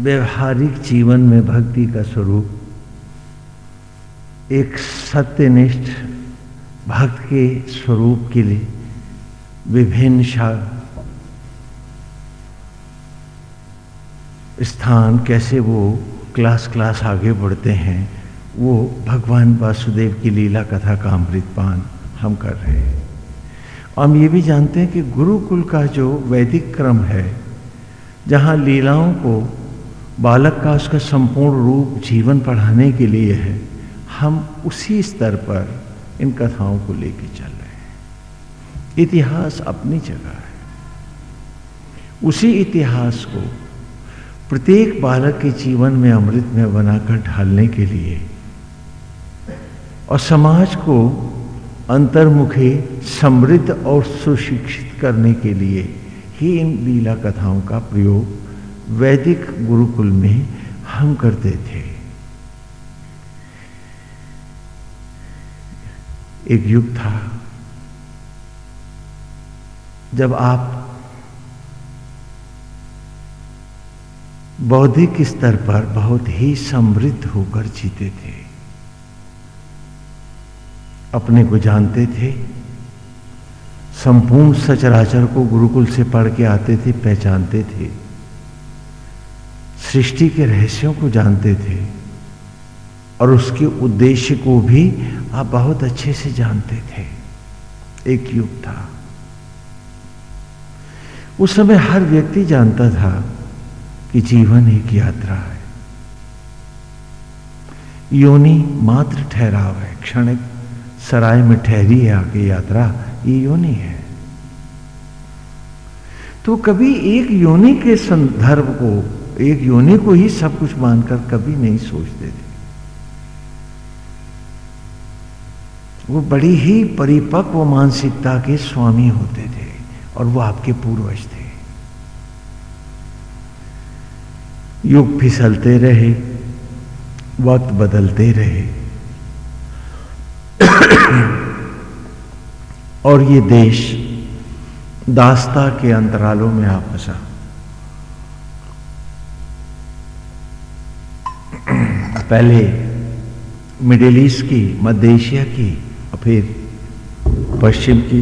व्यवहारिक जीवन में भक्ति का स्वरूप, एक सत्यनिष्ठ भक्त के स्वरूप के लिए विभिन्न शा, स्थान कैसे वो क्लास क्लास आगे बढ़ते हैं, वो भगवान वासुदेव की लीला कथा का अमृत पान हम कर रहे हैं। हम ये भी जानते हैं कि गुरुकुल का जो वैदिक क्रम है, जहाँ लीलाओं को बालक का उसका संपूर्ण रूप जीवन पढ़ाने के लिए है। हम उसी स्तर पर इन कथाओं को लेकर चल रहे हैं। इतिहास अपनी जगह है। उसी इतिहास को प्रत्येक बालक के जीवन में अमृत में बनाकर ढालने के लिए और समाज को अंतर्मुखी, समृद्ध और सुशिक्षित करने के लिए ही इन लीला कथाओं का प्रयोग वैदिक गुरुकुल में हम करते थे। एक युग था, जब आप बौद्धिक स्तर पर बहुत ही समृद्ध होकर जीते थे। अपने को जानते थे, संपूर्ण सचराचर को गुरुकुल से पढ़ के आते थे, पहचानते थे। सृष्टि के रहस्यों को जानते थे और उसके उद्देश्य को भी आप बहुत अच्छे से जानते थे। एक युग था। उस समय हर व्यक्ति जानता था कि जीवन एक यात्रा है। योनि मात्र ठहराव है, क्षणिक सराय में ठहरी है आगे यात्रा, ये योनि है। तो कभी एक योनि के संदर्भ को एक योनि को ही सब कुछ मानकर कभी नहीं सोचते थे। वो बड़ी ही परिपक्व मानसिकता के स्वामी होते थे और वो आपके पूर्वज थे। युग फिसलते रहे, वक्त बदलते रहे। और ये देश दास्ता के अंतरालों में आ फंसा। पहले मिडिल ईस्ट की, मध्य एशिया की और फिर पश्चिम की,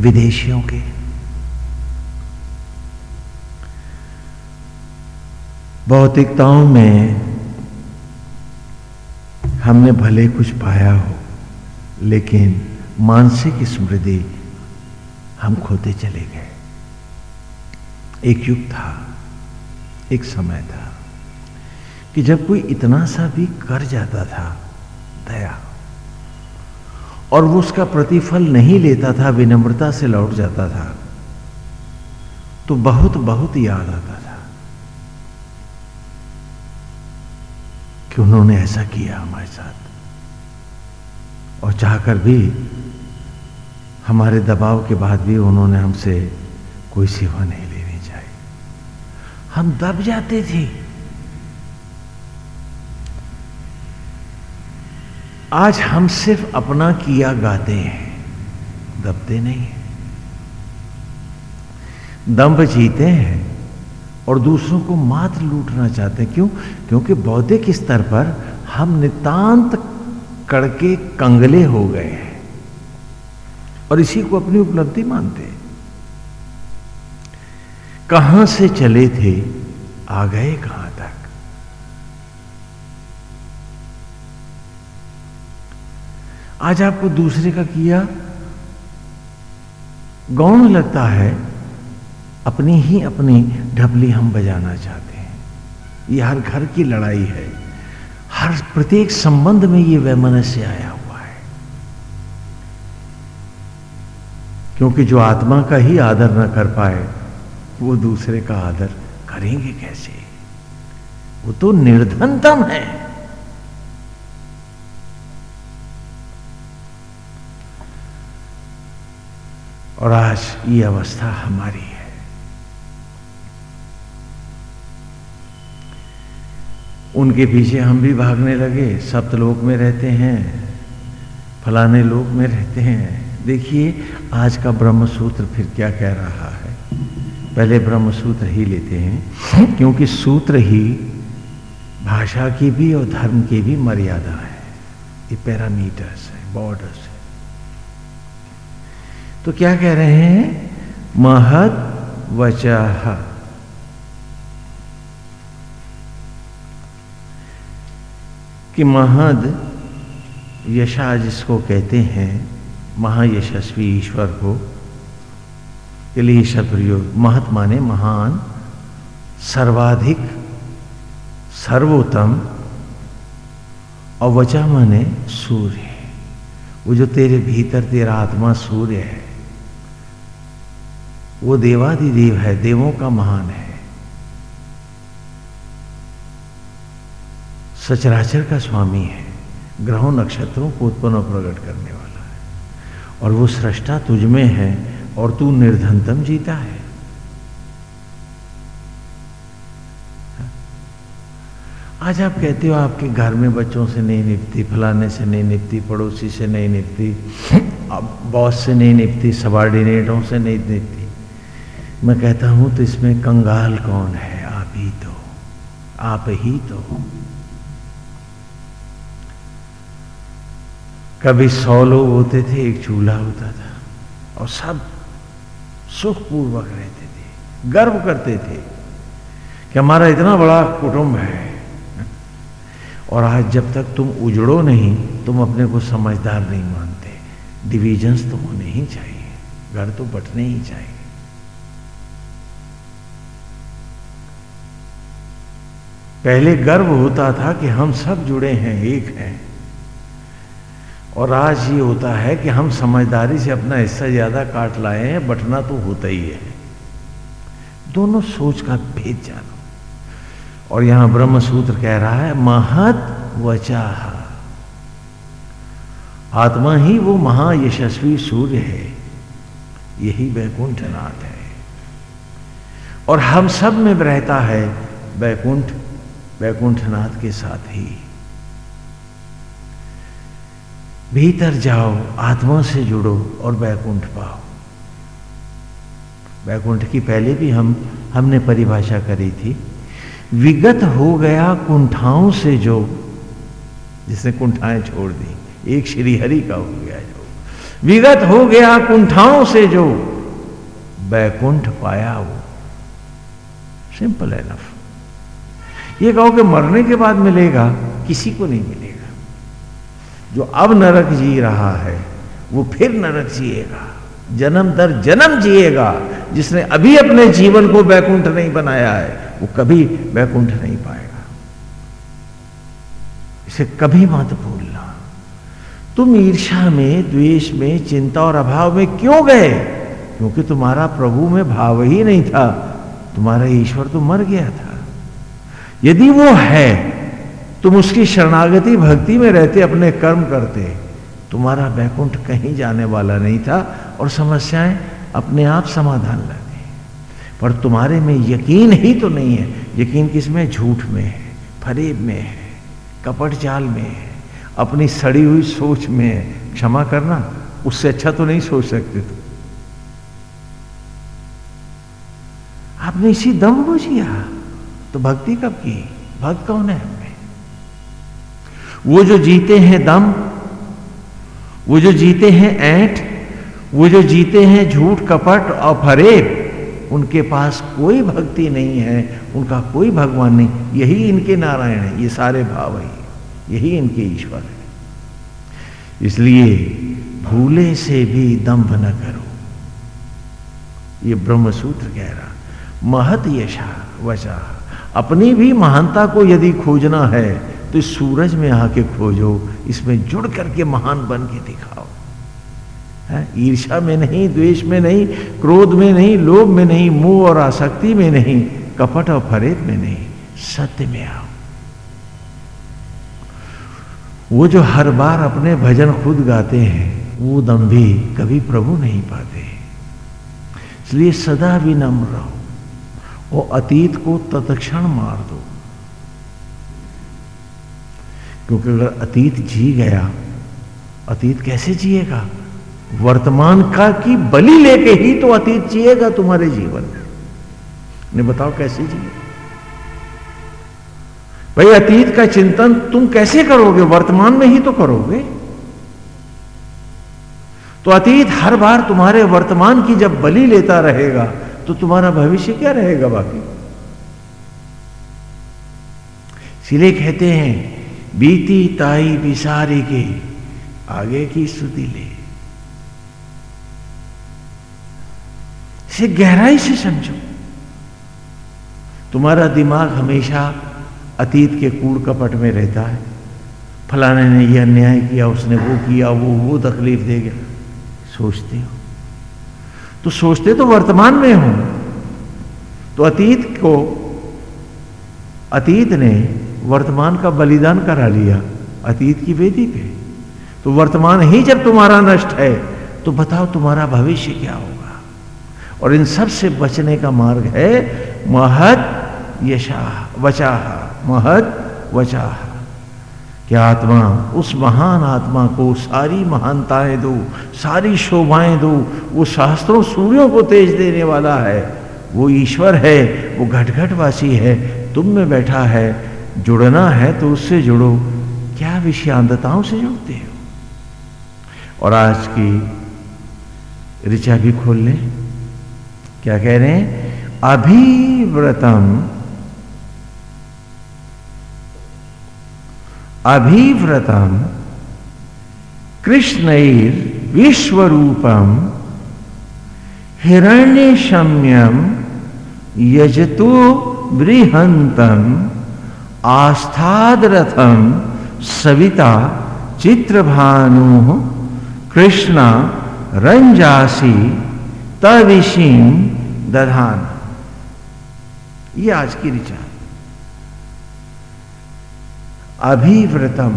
विदेशियों के। भौतिकताओं में हमने भले कुछ पाया हो, लेकिन मानसिक स्मृति हम खोते चले गए। एक युग था। एक समय था कि जब कोई इतना सा भी कर जाता था, दया, और वो उसका प्रतिफल नहीं लेता था, विनम्रता से लौट जाता था तो बहुत बहुत याद आता था कि उन्होंने ऐसा किया हमारे साथ। और चाहकर भी हमारे दबाव के बाद भी उन्होंने हमसे कोई सेवा नहीं चाहिए हम दब जाते थे। आज हम सिर्फ़ अपना किया गाते हैं, दबते नहीं। दम्भ जीते हैं और दूसरों को मात्र लूटना चाहते हैं। क्यों? क्योंकि बौद्धिक स्तर पर हम नितांत कड़के कंगले हो गए हैं और इसी को अपनी उपलब्धि मानते हैं। कहाँ से चले थे, आ गए कहाँ तक? आज आपको दूसरे का किया गौण लगता है, अपनी ही अपनी ढबली हम बजाना चाहते हैं। ये हर घर की लड़ाई है। हर प्रत्येक संबंध में ये वैमनस्य आया हुआ है। क्योंकि जो आत्मा का ही आदर न कर पाए वो दूसरे का आदर करेंगे कैसे? वो तो निर्धनतम है। और आज ये अवस्था हमारी है। उनके पीछे हम भी भागने लगे। सप्तलोक में रहते हैं, फलाने लोक में रहते हैं। देखिए, आज का ब्रह्म सूत्र फिर क्या कह रहा है? पहले ब्रह्म सूत्र ही लेते हैं क्योंकि सूत्र ही भाषा की भी और धर्म की भी मर्यादा है। ये पैरामीटर्स है बॉर्डर्स है। तो क्या कह रहे हैं? महत वचाह कि महद यशा जिसको कहते हैं महायशस्वी ईश्वर को के लिए शब्द प्रयोग महत माने महान, सर्वाधिक, सर्वोत्तम और वचा माने सूर्य। वो जो तेरे भीतर, तेरा आत्मा सूर्य है, वो देवादिदेव है, देवों का महान है। सचराचर का स्वामी है, ग्रहों नक्षत्रों को उत्पन्न प्रकट करने वाला है। और वो सृष्टा तुझ में है और तू निर्धनतम जीता है। आज आप कहते हो आपके घर में बच्चों से नहीं निपती, फलाने से नहीं निपती, पड़ोसी से नहीं निपती बॉस से नहीं निपती सबॉर्डिनेटों से नहीं निपती। मैं कहता हूँ तो इसमें कंगाल कौन है? आप ही तो। आप ही तो। कभी सौ लोग होते थे, एक चूल्हा होता था, और सब सुखपूर्वक रहते थे, गर्व करते थे कि हमारा इतना बड़ा कुटुंब है। और आज जब तक तुम उजड़ो नहीं, तुम अपने को समझदार नहीं मानते। डिविजन्स तो होने ही चाहिए, घर तो बटने ही चाहिए। पहले गर्व होता था कि हम सब जुड़े हैं, एक हैं। और आज ये होता है कि हम समझदारी से अपना हिस्सा ज़्यादा काट लाए हैं, बटना तो होता ही है। दोनों सोच का भेद जानो। और यहाँ ब्रह्म सूत्र कह रहा है, महत वचाह। आत्मा ही वो महायशस्वी सूर्य है। यही वैकुंठनाथ है। और हम सब में रहता है वैकुंठ वैकुंठनाथ के साथ ही। भीतर जाओ, आत्मा से जुड़ो और वैकुंठ पाओ। वैकुंठ की पहले भी हम, हमने परिभाषा करी थी। विगत हो गया कुंठाओं से जो, जिसने कुंठाएँ छोड़ दी, एक श्री हरि का हो गया जो। विगत हो गया कुंठाओं से जो बैकुंठ पाया वो। सिंपल एनफ ये कहो कि मरने के बाद मिलेगा, किसी को नहीं मिलेगा। जो अब नरक जी रहा है, वो फिर नरक जिएगा। जन्म दर जन्म जिएगा। जिसने अभी अपने जीवन को बैकुंठ नहीं बनाया है, वो कभी वैकुंठ नहीं पाएगा। इसे कभी मत भूलना। तुम ईर्षा में, द्वेष में, चिंता और अभाव में क्यों गए? क्योंकि तुम्हारा प्रभु में भाव ही नहीं था। तुम्हारा ईश्वर तो मर गया था। यदि वो है तुम उसकी शरणागति भक्ति में रहते, अपने कर्म करते। तुम्हारा वैकुंठ कहीं जाने वाला नहीं था और समस्याएँ अपने आप समाधान लगे पर तुम्हारे में यकीन ही तो नहीं है। यकीन किसमें झूठ में है, फरेब में है, कपट जाल में है, अपनी सड़ी हुई सोच में है। क्षमा करना, उससे अच्छा तो नहीं सोच सकते तुम। आपने इसी दम बुझिया। तो भक्ति कब की? भक्त कौन है? हमें वो जो जीते हैं दम, वो जो जीते हैं ऐठ, वो जो जीते हैं झूठ, कपट और फरेब, उनके पास कोई भक्ति नहीं है, उनका कोई भगवान नहीं। यही इनके नारायण है, ये सारे भाव है, यही इनके ईश्वर है। इसलिए भूले से भी दंभ न करो। ये ब्रह्म सूत्र कह रहा, महत यशा वशा। अपनी भी महानता को यदि खोजना है तो इस सूरज में आके खोजो, इसमें जुड़ करके महान बन के दिखाओ। ईर्षा में नहीं, द्वेष में नहीं, क्रोध में नहीं, लोभ में नहीं, मोह और आसक्ति में नहीं, कपट और फरेब में नहीं, सत्य में आओ। वो जो हर बार अपने भजन खुद गाते हैं, वो दम भी कभी प्रभु नहीं पाते। इसलिए सदा भी नम्र रहो। वो अतीत को तत्क्षण मार दो। क्योंकि अगर अतीत जी गया, अतीत कैसे जिएगा? वर्तमान का की बलि लेके ही तो अतीत जिएगा तुम्हारे जीवन में। ने बताओ कैसे जिए? भाई, अतीत का चिंतन तुम कैसे करोगे? वर्तमान में ही तो करोगे। तो अतीत हर बार तुम्हारे वर्तमान की जब बलि लेता रहेगा तो तुम्हारा भविष्य क्या रहेगा बाकी? इसलिए कहते हैं बीती ताई बिसारी के आगे की स्तुति ले। इसे गहराई से समझो। तुम्हारा दिमाग हमेशा अतीत के कूड़ कपट में रहता है। फलाने ने यह अन्याय किया, उसने वो किया, वो वो तकलीफ़ दे गया सोचते हो। तो सोचते तो वर्तमान में हो। तो अतीत को, अतीत ने वर्तमान का बलिदान करा लिया अतीत की वेदी पे। तो वर्तमान ही जब तुम्हारा नष्ट है तो बताओ तुम्हारा भविष्य क्या होगा? और इन सबसे बचने का मार्ग है, महत यशा वचाह, महत वचाह। कि आत्मा, उस महान आत्मा को सारी महानताएँ दो, सारी शोभाएँ दो, वो शास्त्रों सूर्यों को तेज देने वाला है, वो ईश्वर है, वो घटघटवासी है, तुम में बैठा है जुड़ना है तो उससे जुड़ो। क्या विषयांतताओं से जुड़ते हो? और आज की ऋचा भी खोल लें। क्या कह रहे हैं? अभिव्रतम। अभिव्रतम। कृष्णैर विश्वरूपम। हिरण्यशम्यम यजतो बृहंतम आस्थादरथम सविता चित्रभानु कृष्ण रंजासी तविशीम दधान। ये आज की ऋचा अभिव्रतम,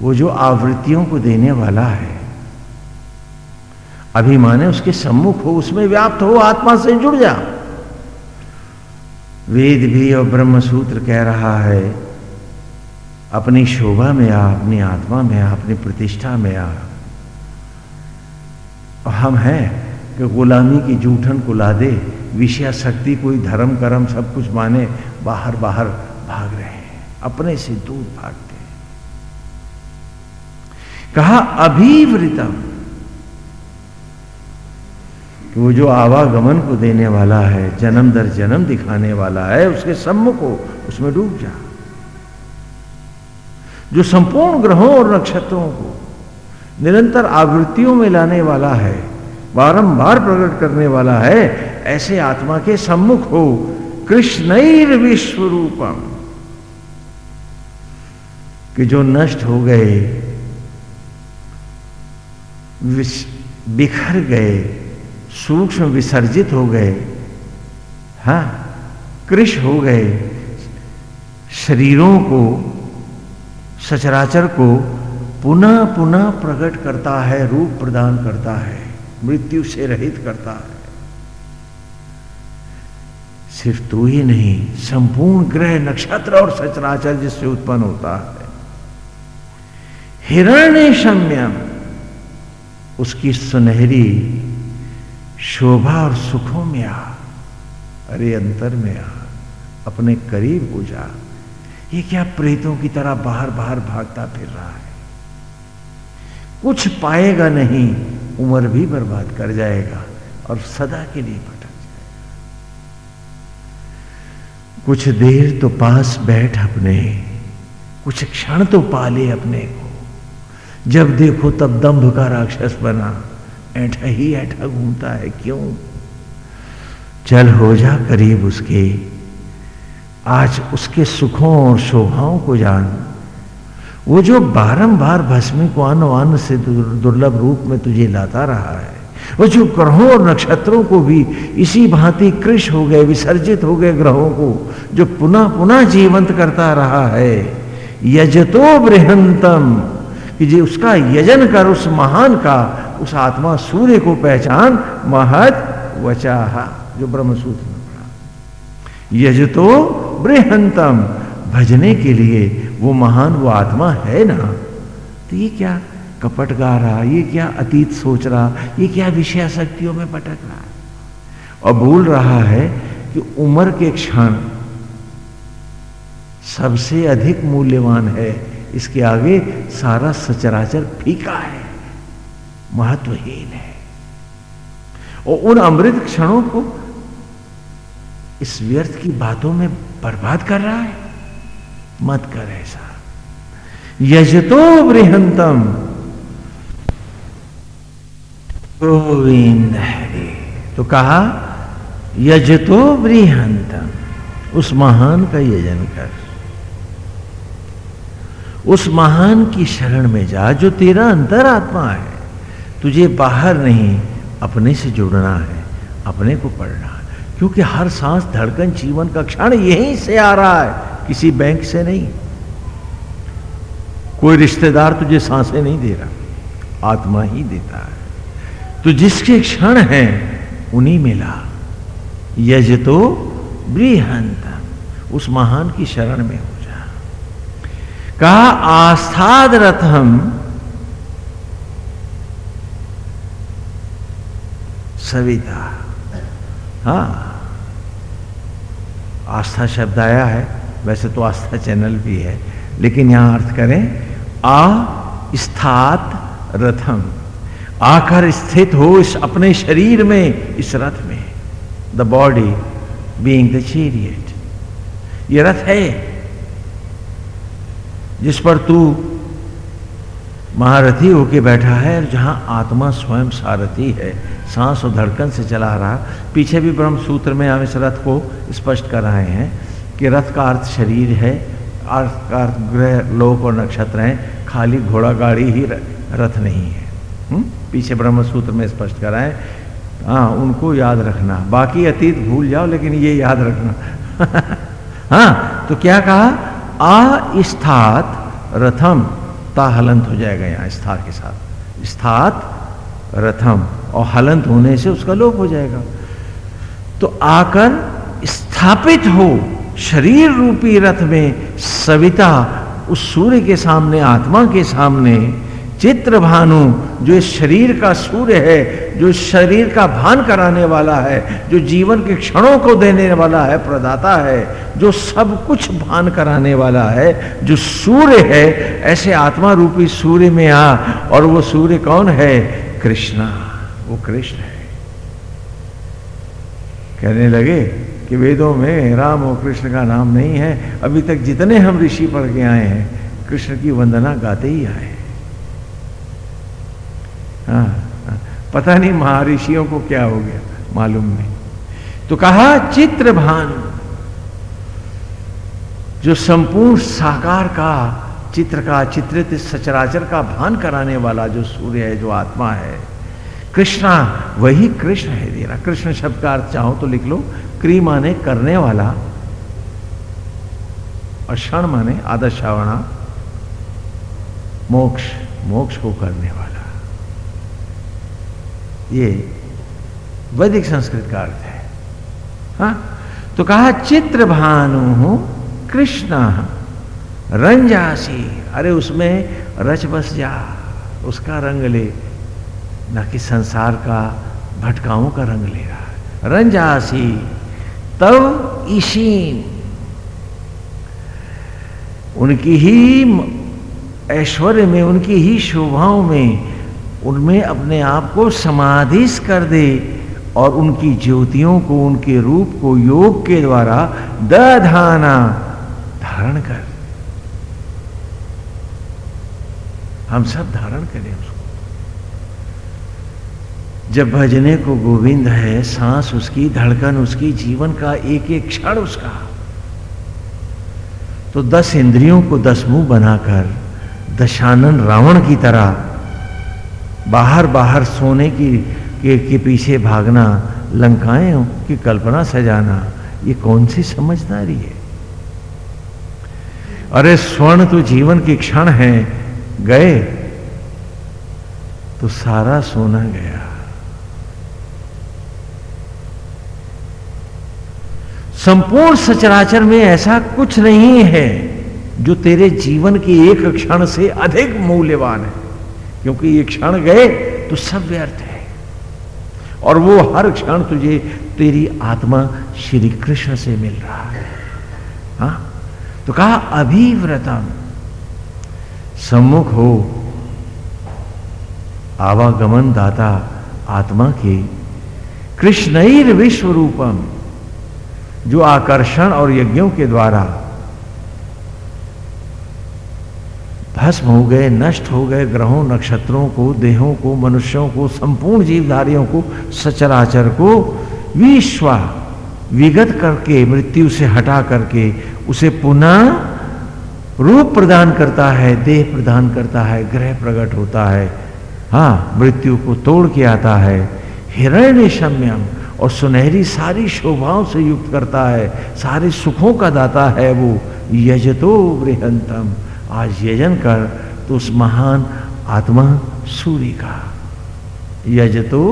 वो जो आवृत्तियों को देने वाला है, अभिमाने उसके सम्मुख हो, उसमें व्याप्त हो, आत्मा से जुड़ जा। वेद भी और ब्रह्म सूत्र कह रहा है, अपनी शोभा में आ, अपनी आत्मा में आ, अपनी प्रतिष्ठा में आ। और हम हैं कि गुलामी की जूठन को ला दे विषया शक्ति कोई धर्म कर्म सब कुछ माने, बाहर बाहर भाग रहे हैं, अपने से दूर भागते हैं। कहा, अभिवृतम। कि वो जो आवागमन को देने वाला है, जन्म दर जन्म दिखाने वाला है, उसके सम्मुख को उसमें डूब जा। जो संपूर्ण ग्रहों और नक्षत्रों को निरंतर आवृत्तियों में लाने वाला है, बारंबार प्रकट करने वाला है, ऐसे आत्मा के सम्मुख हो कृष्ण विश्व रूपम कि जो नष्ट हो गए बिखर गए सूक्ष्म विसर्जित हो गए, हा, कृष हो गए, शरीरों को, सचराचर को पुनः पुनः प्रकट करता है, रूप प्रदान करता है, मृत्यु से रहित करता है। सिर्फ़ तू ही नहीं, संपूर्ण ग्रह, नक्षत्र और सचराचर जिससे उत्पन्न होता है। हिरण्य सम्यम उसकी सुनहरी शोभा और सुखों में आ। अरे, अंतर में आ। अपने करीब हो जा। ये क्या प्रेतों की तरह बाहर बाहर भागता फिर रहा है? कुछ पाएगा नहीं, उम्र भी बर्बाद कर जाएगा और सदा के लिए भटक जाएगा। कुछ देर तो पास बैठ अपने, कुछ क्षण तो पाले अपने को। जब देखो तब दंभ का राक्षस बना। ऐठा ही ऐठा घूमता है, क्यों? चल हो जा करीब उसके। आज उसके सुखों और शोभाओं को जान। वो जो बारंबार भस्मी को अन्न से दुर्लभ रूप में तुझे लाता रहा है, वो जो ग्रहों और नक्षत्रों को भी इसी भांति कृष हो गए, विसर्जित हो गए ग्रहों को, जो पुनः पुनः जीवंत करता रहा है, यजतो बृहंतम, कि जी उसका यजन कर उस महान का उस आत्मा सूर्य को पहचान महत वचाह, जो ब्रह्मसूत्र में पढ़ा यज तो बृहंतम, भजने के लिए वो महान वो आत्मा है ना? तो ये क्या कपट गा रहा, ये क्या अतीत सोच रहा, ये क्या विषय शक्तियों में पटक रहा है? और भूल रहा है कि उम्र के क्षण सबसे अधिक मूल्यवान है, इसके आगे सारा सचराचर फीका है। महत्वहीन है। और उन अमृत क्षणों को इस व्यर्थ की बातों में बर्बाद कर रहा है। मत कर ऐसा। यजतो बृहंतम। गोविंद हरे। तो कहा, यजतो बृहंतम। उस महान का यजन कर। उस महान की शरण में जा, जो तेरा अंतर आत्मा है। तुझे बाहर नहीं, अपने से जुड़ना है, अपने को पढ़ना है। क्योंकि हर सांस धड़कन जीवन का क्षण यहीं से आ रहा है, किसी बैंक से नहीं। कोई रिश्तेदार तुझे साँसें नहीं दे रहा, आत्मा ही देता है। तो जिसके क्षण है, उन्हीं मिला यज तो बृहंत उस महान की शरण में हो जा। कहा आस्थाद रथम सविता हाँ। आस्था शब्द आया है। वैसे तो आस्था चैनल भी है। लेकिन यहाँ अर्थ करें, आ स्थात रथम। आकर स्थित हो इस अपने शरीर में, इस रथ में। The body being the chariot ये रथ है। जिस पर तू महारथी होके बैठा है, जहाँ आत्मा स्वयं सारथी है। सांस और धड़कन से चला रहा। पीछे भी ब्रह्म सूत्र में हम इस रथ को स्पष्ट कर रहे हैं कि रथ का अर्थ शरीर है, अर्थ का अर्थ ग्रह, लोक और नक्षत्र हैं। खाली घोड़ा गाड़ी ही रथ नहीं है। हुँ? पीछे ब्रह्म सूत्र में स्पष्ट कराएँ हाँ। उनको याद रखना। बाकी अतीत भूल जाओ, लेकिन ये याद रखना। हाँ तो क्या कहा? आ स्थात रथम। ता हलंत हो जाएगा यहाँ स्थात के साथ। स्थात रथम, और हलंत होने से उसका लोप हो जाएगा। तो आकर स्थापित हो, शरीर रूपी रथ में सविता उस सूर्य के सामने, आत्मा के सामने चित्र भानु जो इस शरीर का सूर्य है जो शरीर का भान कराने वाला है जो जीवन के क्षणों को देने वाला है प्रदाता है जो सब कुछ भान कराने वाला है जो सूर्य है ऐसे आत्मा रूपी सूर्य में आ और वो सूर्य कौन है? कृष्णा। वो कृष्ण है। कहने लगे कि वेदों में राम और कृष्ण का नाम नहीं है। अभी तक जितने हम ऋषि पढ़ के आए हैं कृष्ण की वंदना गाते ही आए हाँ, हाँ, पता नहीं महर्षियों को क्या हो गया मालूम नहीं। तो कहा चित्र भान जो संपूर्ण साकार का चित्र का चित्रित सचराचर का भान कराने वाला जो सूर्य है जो आत्मा है कृष्णा वही कृष्ण है तेरा। कृष्ण शब्द का अर्थ चाहो तो लिख लो क्री माने करने वाला और क्षण माने आदर्शावणा मोक्ष मोक्ष को करने वाला। ये वैदिक संस्कृत का अर्थ है। हा? तो कहा चित्र भानु कृष्ण रंजासी। अरे, उसमें रच बस जा, उसका रंग ले। न कि संसार का भटकाओं का रंग ले रहा रंजासी तब ईशीन। उनकी ही ऐश्वर्य में, उनकी ही शोभाओं में उनमें अपने आप को समाधिस कर दे और उनकी ज्योतियों को, उनके रूप को, योग के द्वारा दधाना धारण कर। हम सब धारण करें उसको। जब भजने को गोविंद है, सांस उसकी, धड़कन उसकी, जीवन का एक एक क्षण उसका। तो दस इंद्रियों को दस मुँह बनाकर, दशानन रावण की तरह बाहर बाहर सोने की के, के पीछे भागना लंकाएँ की कल्पना सजाना ये कौन सी समझदारी है? अरे स्वर्ण तो जीवन के क्षण है गए तो सारा सोना गया। संपूर्ण सचराचर में ऐसा कुछ नहीं है जो तेरे जीवन के एक क्षण से अधिक मूल्यवान है। क्योंकि ये क्षण गए तो सब व्यर्थ है। और वो हर क्षण तुझे तेरी आत्मा श्री कृष्ण से मिल रहा है। हा? तो कहा, अभिव्रतम, सम्मुख हो। आवागमन दाता आत्मा के कृष्ण विश्व रूपम जो आकर्षण और यज्ञों के द्वारा भस्म हो गए, नष्ट हो गए, ग्रहों, नक्षत्रों को, देहों को, मनुष्यों को, संपूर्ण जीवधारियों को, सचराचर को विश्वा विगत करके, मृत्यु से हटा करके, उसे पुनः रूप प्रदान करता है, देह प्रदान करता है, ग्रह प्रकट होता है। हाँ मृत्यु को तोड़ के आता है। हिरण्य शम्यम और सुनहरी सारी शोभाओं से युक्त करता है, सारे सुखों का दाता है वो, यजतो बृहंतम। आज यजन कर तो उस महान आत्मा सूर्य का। यज तो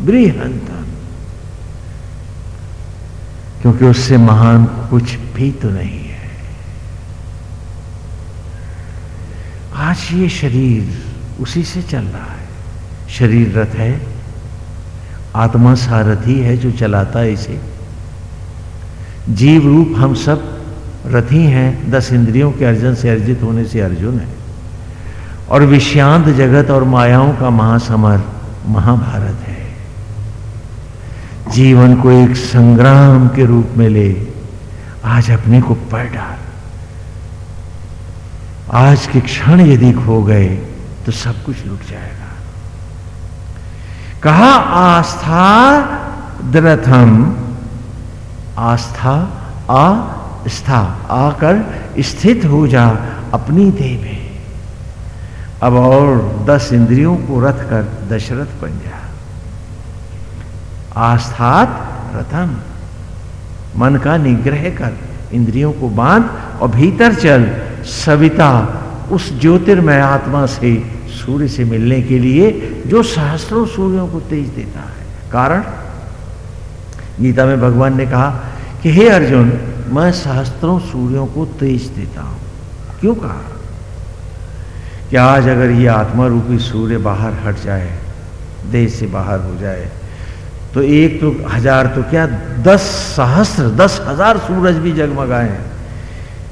बृहंतम क्योंकि उससे महान कुछ भी तो नहीं है। आज ये शरीर उसी से चल रहा है। शरीर रथ है। आत्मा सारथी है जो चलाता है इसे। जीव रूप हम सब रथी हैं, दस इंद्रियों के अर्जन से अर्जित होने से अर्जुन है। और विषांत जगत और मायाओं का महासमर महाभारत है। जीवन को एक संग्राम के रूप में ले, आज अपने को पढ़ डाल। आज के क्षण यदि खो गए तो सब कुछ लुट जाएगा। कहा, आस्था द्रथम, आस्था आस्था आकर स्थित हो जा अपनी देह में। अब और दस इंद्रियों को रथ कर दशरथ बन जा। आस्थात रथम। मन का निग्रह कर इंद्रियों को बाँध और भीतर चल। सविता, उस ज्योतिर्मय आत्मा से सूर्य से मिलने के लिए जो सहस्त्रों सूर्यों को तेज देता है। कारण? गीता में भगवान ने कहा कि, हे अर्जुन मैं सहस्त्रों सूर्यों को तेज देता हूँ। क्यों कहा? कि आज अगर ये आत्मा रूपी सूर्य बाहर हट जाए, देश से बाहर हो जाए तो एक तो हज़ार तो क्या दस सहस्त्र दस हज़ार सूरज भी जगमगाए।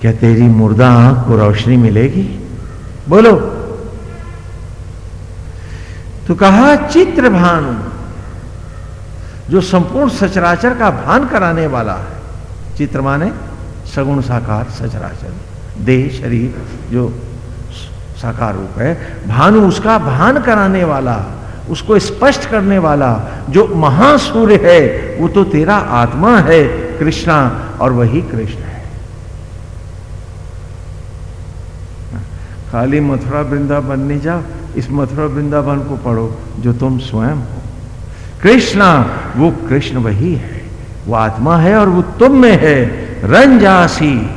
क्या तेरी मुर्दा आँख को रोशनी मिलेगी? बोलो। तो कहा, चित्र भानु, जो संपूर्ण सचराचर का भान कराने वाला है। चित्र माने सगुण साकार सचराचर। देह, शरीर जो साकार रूप है, भानु उसका भान कराने वाला, उसको स्पष्ट करने वाला, जो महासूर्य है, वो तो तेरा आत्मा है, कृष्णा और वही कृष्ण है। खाली मथुरा वृंदावन नहीं जाओ, इस मथुरा वृंदावन को पढ़ो, जो तुम स्वयं हो। कृष्णा, वो कृष्ण वही है। वो आत्मा है और वो तुम में है। रंजासी।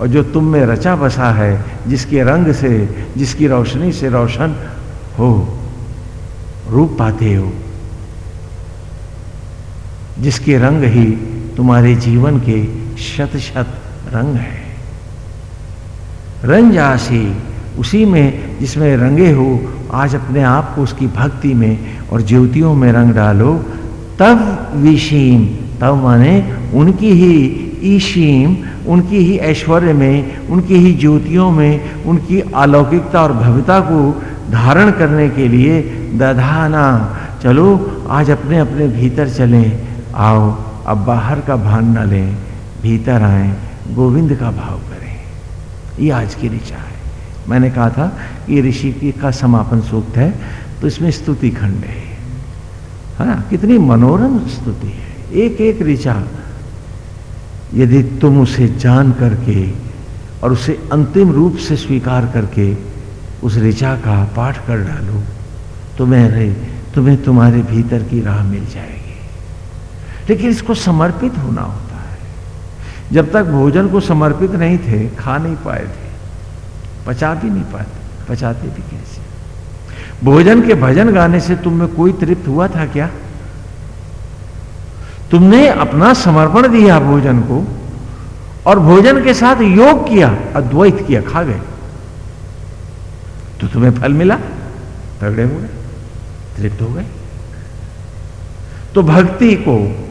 और जो तुम में रचा बसा है, जिसके रंग से, जिसकी रोशनी से रोशन हो, रूप पाते हो। जिसके रंग ही तुम्हारे जीवन के शत शत रंग है। रंजासी, उसी में जिसमें रंगे हो, आज अपने आप को उसकी भक्ति में और ज्योतियों में रंग डालो, तब विशीम तब माने उनकी ही ईशीम, उनकी ही ऐश्वर्य में, उनकी ही ज्योतियों में, उनकी अलौकिकता और भव्यता को धारण करने के लिए दधाना, चलो आज अपने अपने भीतर चलें। आओ, अब बाहर का भान न लें, भीतर आए, गोविंद का भाव करें। ये आज की ऋचा है। मैंने कहा था कि ऋषि का समापन सूक्त है तो इसमें स्तुति खंड है। हाँ कितनी मनोरम स्तुति है। एक एक ऋचा, यदि तुम उसे जान करके और उसे अंतिम रूप से स्वीकार करके उस ऋचा का पाठ कर डालो तो मैं तुम्हें तुम्हारे भीतर की राह मिल जाएगी। लेकिन इसको समर्पित होना होता है। जब तक भोजन को समर्पित नहीं थे, खा नहीं पाए थे पचा भी नहीं पाते पचाते भी कैसे? भोजन के भजन गाने से तुम में कोई तृप्त हुआ था क्या? तुमने अपना समर्पण दिया भोजन को और भोजन के साथ योग किया, अद्वैत किया, खा गए। तो तुम्हें फल मिला? तगड़े हो गए? तृप्त हो गए? तो भक्ति को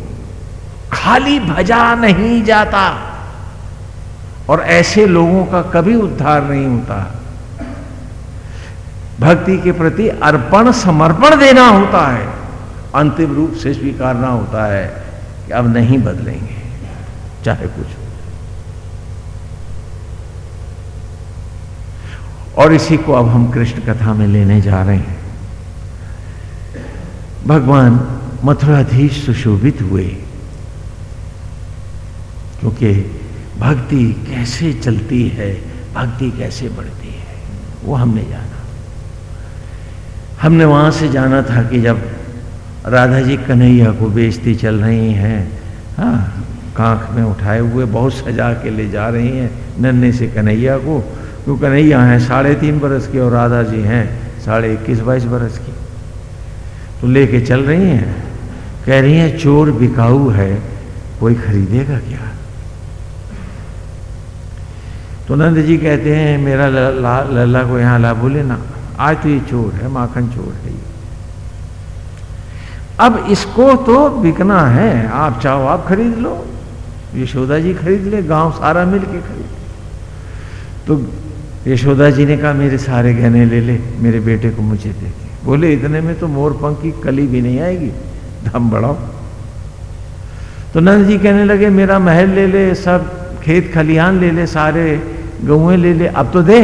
खाली भजा नहीं जाता और ऐसे लोगों का कभी उद्धार नहीं होता। भक्ति के प्रति अर्पण, समर्पण देना होता है। अंतिम रूप से स्वीकारना होता है। कि अब नहीं बदलेंगे, चाहे कुछ और इसी को अब हम कृष्ण कथा में लेने जा रहे हैं। भगवान मथुराधीश सुशोभित हुए, क्योंकि भक्ति कैसे चलती है, भक्ति कैसे बढ़ती है, वो हमने जाना। हमने वहाँ से जाना था कि जब राधा जी कन्हैया को बेचती चल रही हैं। हाँ कांख में उठाए हुए बहुत सजा के ले जा रही हैं नन्हे से कन्हैया को, क्यों कन्हैया हैं साढ़े तीन बरस की और राधा जी हैं साढ़े इक्कीस बाईस बरस की। तो लेके चल रही हैं, कह रही हैं, चोर बिकाऊ है, कोई खरीदेगा क्या? तो नंद जी कहते हैं, मेरा लल्ला को यहाँ ला बोले ना आज तो ये चोर है, माखन चोर है ये। अब इसको तो बिकना है। आप चाहो आप खरीद लो। यशोदा जी खरीद ले, गाँव सारा मिल के खरीद तो यशोदा जी ने कहा, मेरे सारे गहने ले ले, मेरे बेटे को मुझे दे दे। बोले, इतने में तो मोर पंख की कली भी नहीं आएगी, दम बढ़ाओ। तो नंद जी कहने लगे, मेरा महल ले ले, सब खेत खलिहान ले ले, सारे गहुए ले ले, अब तो दे।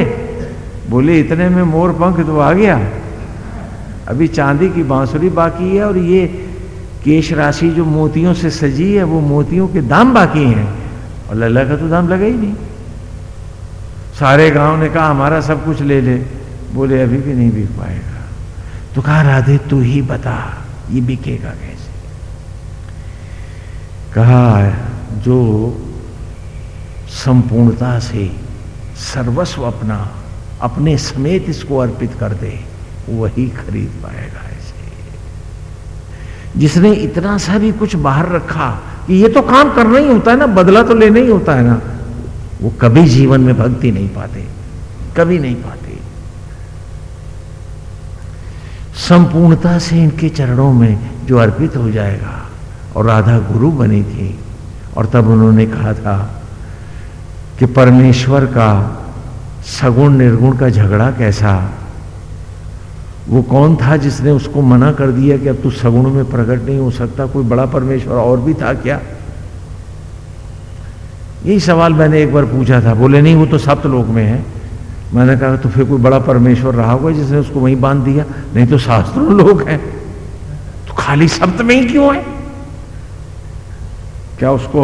बोले, इतने में मोर पंख तो आ गया। अभी चांदी की बांसुरी बाकी है और ये केश राशि जो मोतियों से सजी है, वो मोतियों के दाम बाकी हैं। और लल्ला का तो दाम लगा ही नहीं। सारे गाँव ने कहा, हमारा सब कुछ ले ले। बोले, अभी भी नहीं बिक पाएगा। तो कहा, राधे, तू ही बता, ये बिकेगा कैसे? कहा, जो संपूर्णता से सर्वस्व अपना, अपने समेत इसको अर्पित कर दे वही खरीद पाएगा ऐसे। जिसने इतना सा भी कुछ बाहर रखा कि ये तो काम करना ही होता है ना, बदला तो लेना ही होता है ना, वो कभी जीवन में भक्ति नहीं पाते, कभी नहीं पाते। संपूर्णता से इनके चरणों में जो अर्पित हो जाएगा, और राधा गुरु बनी थी, और तब उन्होंने कहा था कि परमेश्वर का सगुण निर्गुण का झगड़ा कैसा वो कौन था जिसने उसको मना कर दिया कि अब तू सगुण में प्रकट नहीं हो सकता कोई बड़ा परमेश्वर और भी था क्या? यही सवाल मैंने एक बार पूछा था। बोले नहीं वो तो सप्तलोक में है। मैंने कहा तो फिर कोई बड़ा परमेश्वर रहा होगा जिसने उसको वहीं बाँध दिया? नहीं तो शास्त्रों लोग हैं। तो खाली सप्त में ही क्यों है? क्या उसको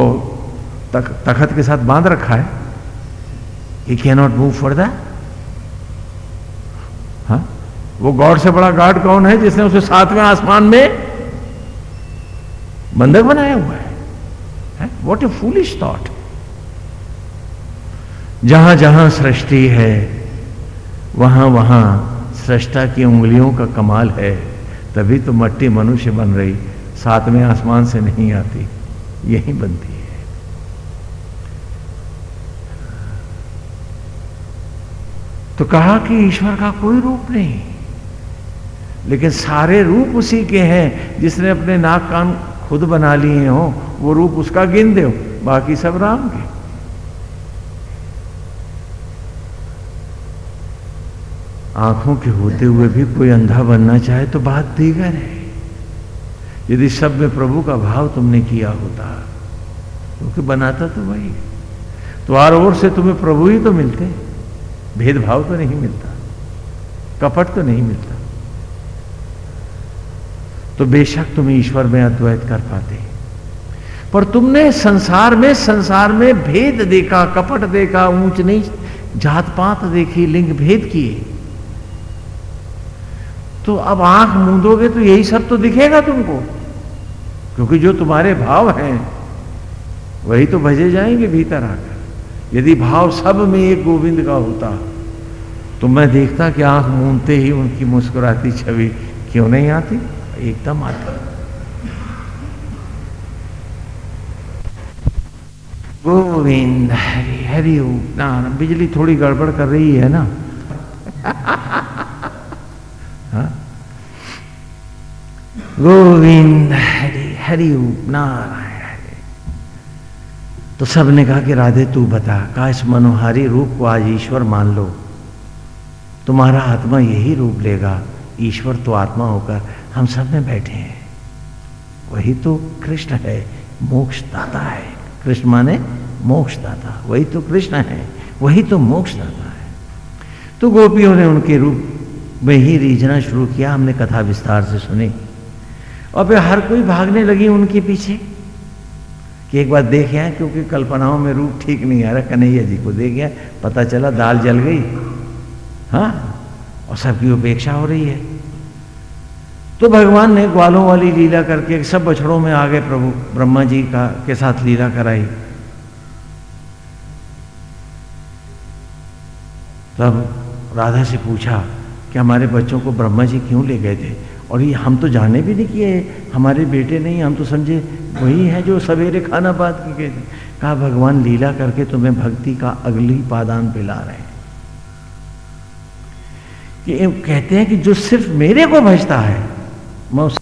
तख, तखत के साथ बाँध रखा है? He can not move for that हाँ? वो गॉड से बड़ा गार्ड कौन है जिसने उसे सातवें आसमान में बंधक बनाया हुआ है? वॉट ए फूलिश थॉट जहाँ जहाँ सृष्टि है, वहाँ वहाँ सृष्टा की उंगलियों का कमाल है, तभी तो मट्टी मनुष्य बन रही, सातवें आसमान से नहीं आती। यही बनती है। तो कहा कि ईश्वर का कोई रूप नहीं। लेकिन सारे रूप उसी के हैं, जिसने अपने नाक कान खुद बना लिए हो, वो रूप उसका गिन दो बाकी सब राम के। आँखों के होते हुए भी कोई अंधा बनना चाहे तो बात दीगर है। यदि सब में प्रभु का भाव तुमने किया होता, क्योंकि तो बनाता तो वही। तो हर ओर से तुम्हें प्रभु ही तो मिलते, भेदभाव तो नहीं मिलता, कपट तो नहीं मिलता। तो बेशक तुम ईश्वर में अद्वैत कर पाते पर तुमने संसार में संसार में भेद देखा, कपट देखा, ऊंच नीच जात पात देखी, लिंग भेद किए। तो अब आँख मूंदोगे तो यही सब तो दिखेगा तुमको। क्योंकि जो तुम्हारे भाव हैं, वही तो भजे जाएँगे भीतर आकर। यदि भाव सब में एक गोविंद का होता तो मैं देखता कि आँख मूंदते ही उनकी मुस्कुराती छवि क्यों नहीं आती? एकदम आती गोविंद, हरि हरि ना बिजली थोड़ी गड़बड़ कर रही है ना? गोविंद, हरि हरि नारायण हरि तो सबने कहा कि राधे, तू बता का इस मनोहारी रूप को आज ईश्वर मान लो। तुम्हारा आत्मा यही रूप लेगा। ईश्वर तो आत्मा होकर हम सब में बैठे हैं। वही तो कृष्ण है मोक्ष दाता है। कृष्ण माने मोक्ष दाता वही तो कृष्ण है, वही तो मोक्ष दाता है। तो गोपियों ने उनके रूप में ही रीझना शुरू किया। हमने कथा विस्तार से सुनी। और फिर हर कोई भागने लगी उनके पीछे कि एक बार देख आए, क्योंकि कल्पनाओं में रूप ठीक नहीं आ रहा। कन्हैया जी को देख गया पता चला दाल जल गई। हाँ? और सबकी उपेक्षा हो रही है। तो भगवान ने ग्वालों वाली लीला करके सब बछड़ों में आ गए प्रभु ब्रह्मा जी का, के साथ लीला कराई। तब राधा से पूछा कि हमारे बच्चों को ब्रह्मा जी क्यों ले गए थे? और ये हम तो जाने भी नहीं किए हमारे बेटे नहीं, हम तो समझे वही है जो सवेरे खाना बात की गए थे। कहा, भगवान, लीला करके तुम्हें भक्ति का अगली पादान पिला रहे हैं। कि कहते हैं कि जो सिर्फ़ मेरे को भजता है उस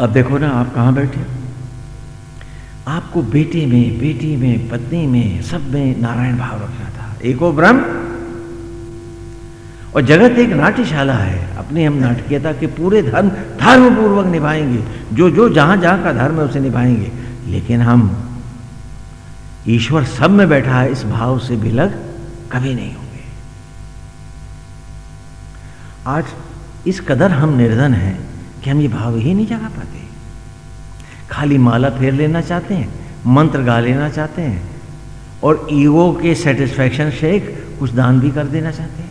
अब देखो ना, आप कहाँ बैठे आपको बेटे में, बेटी में, पत्नी में, सब में नारायण भाव रखना था। एको ब्रह्म और जगत एक नाट्यशाला है। अपनी हम नाटकीयता के पूरे धर्म धर्म पूर्वक निभाएँगे। जो जो, जहाँ जहाँ का धर्म है उसे निभाएँगे। लेकिन हम ईश्वर सब में बैठा है, इस भाव से भिलग कभी नहीं होंगे। आज इस कदर हम निर्धन हैं कि हम ये भाव ही नहीं जगा पाते। खाली माला फेर लेना चाहते हैं, मंत्र गा लेना चाहते हैं, और ईगो के सेटिस्फैक्शन से कुछ दान भी कर देना चाहते हैं।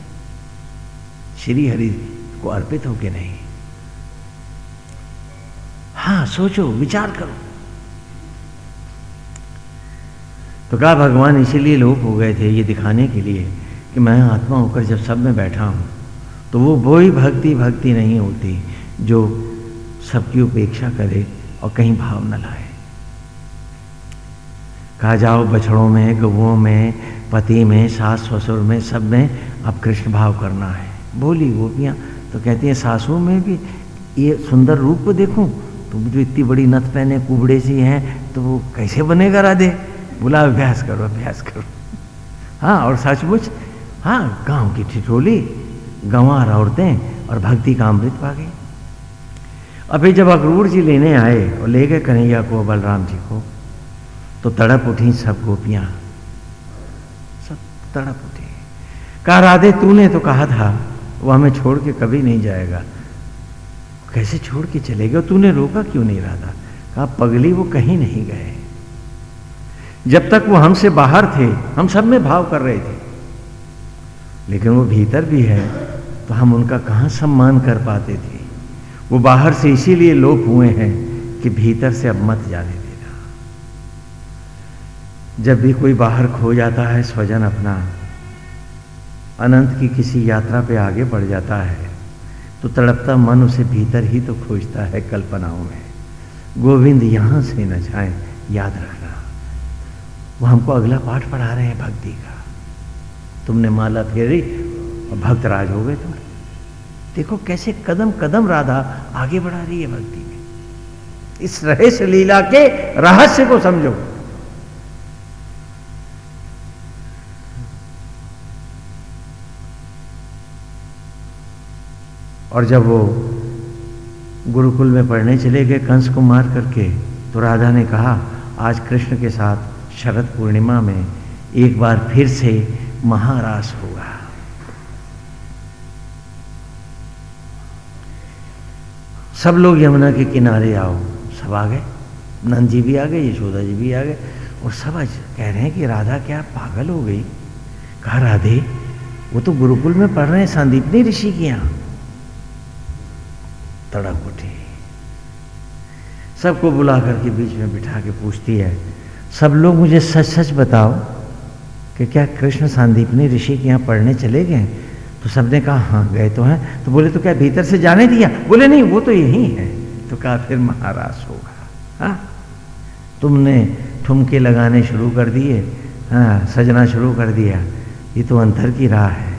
श्री हरि को अर्पित हो के नहीं। हाँ सोचो, विचार करो। तो कहा, भगवान, इसीलिए लोप हो गए थे ये दिखाने के लिए कि मैं आत्मा होकर जब सब में बैठा हूँ तो वो वही भक्ति भक्ति नहीं होती जो सबकी उपेक्षा करे और कहीं भाव न लाए। कहा, जाओ बछड़ों में गवुओं में, पति में, सास ससुर में, सब में अब कृष्ण भाव करना है। बोली गोपियाँ। तो कहती हैं सासू में भी ये सुंदर रूप को देखूँ? तुम जो इतनी बड़ी नथ पहने कुबड़े सी हैं तो वो कैसे बनेगा राधे? बोला, अभ्यास करो अभ्यास करो। हाँ और सचमुच हाँ गाँव की ठिठोली, गंवार औरतें और भक्ति का अमृत पा गई। अभी जब अक्रूर जी लेने आए और ले गए कन्हैया को, बलराम जी को तो तड़प उठी सब गोपियाँ। सब तड़प उठी। कहा, राधे, तूने तो कहा था वो हमें छोड़ के कभी नहीं जाएगा। कैसे छोड़ के चलेगा तूने रोका क्यों नहीं था कहा, पगली वो कहीं नहीं गए। जब तक वो हमसे बाहर थे, हम सब में भाव कर रहे थे। लेकिन वो भीतर भी है तो हम उनका कहाँ सम्मान कर पाते थे? वो बाहर से इसीलिए लोप हुए हैं कि भीतर से अब मत जाने देना। जब भी कोई बाहर खो जाता है, स्वजन अपना अनंत की किसी यात्रा पे आगे बढ़ जाता है। तो तड़पता मन उसे भीतर ही तो खोजता है कल्पनाओं में। गोविंद यहाँ से न जाए, याद रखना। वो हमको अगला पाठ पढ़ा रहे हैं भक्ति का। तुमने माला फेरी और भक्त राज हो गए तुम। देखो कैसे कदम कदम राधा आगे बढ़ा रही है भक्ति में। इस रहस्य लीला के रहस्य को समझो। और जब वो गुरुकुल में पढ़ने चले गए कंस को मार करके तो राधा ने कहा, आज कृष्ण के साथ शरद पूर्णिमा में एक बार फिर से महारास होगा। सब लोग यमुना के किनारे आओ। सब आ गए। नंद जी भी आ गए, यशोदा जी भी आ गए, और सब आज कह रहे हैं कि राधा क्या पागल हो गई। कहा, राधे, वो तो गुरुकुल में पढ़ रहे हैं संदीपनी ऋषि के यहाँ। तड़क उठी। सबको बुला करके बीच में बिठा के पूछती है, सब लोग मुझे सच सच बताओ कि क्या कृष्ण संदीपनी ऋषि के यहाँ पढ़ने चले गए? तो सबने कहा हाँ गए तो हैं। तो बोले तो क्या भीतर से जाने दिया? बोले, नहीं, वो तो यही है। तो कहा, फिर महाराज होगा। हाँ? तुमने ठुमके लगाने शुरू कर दिए। हाँ सजना शुरू कर दिया। ये तो अंतर की राह है।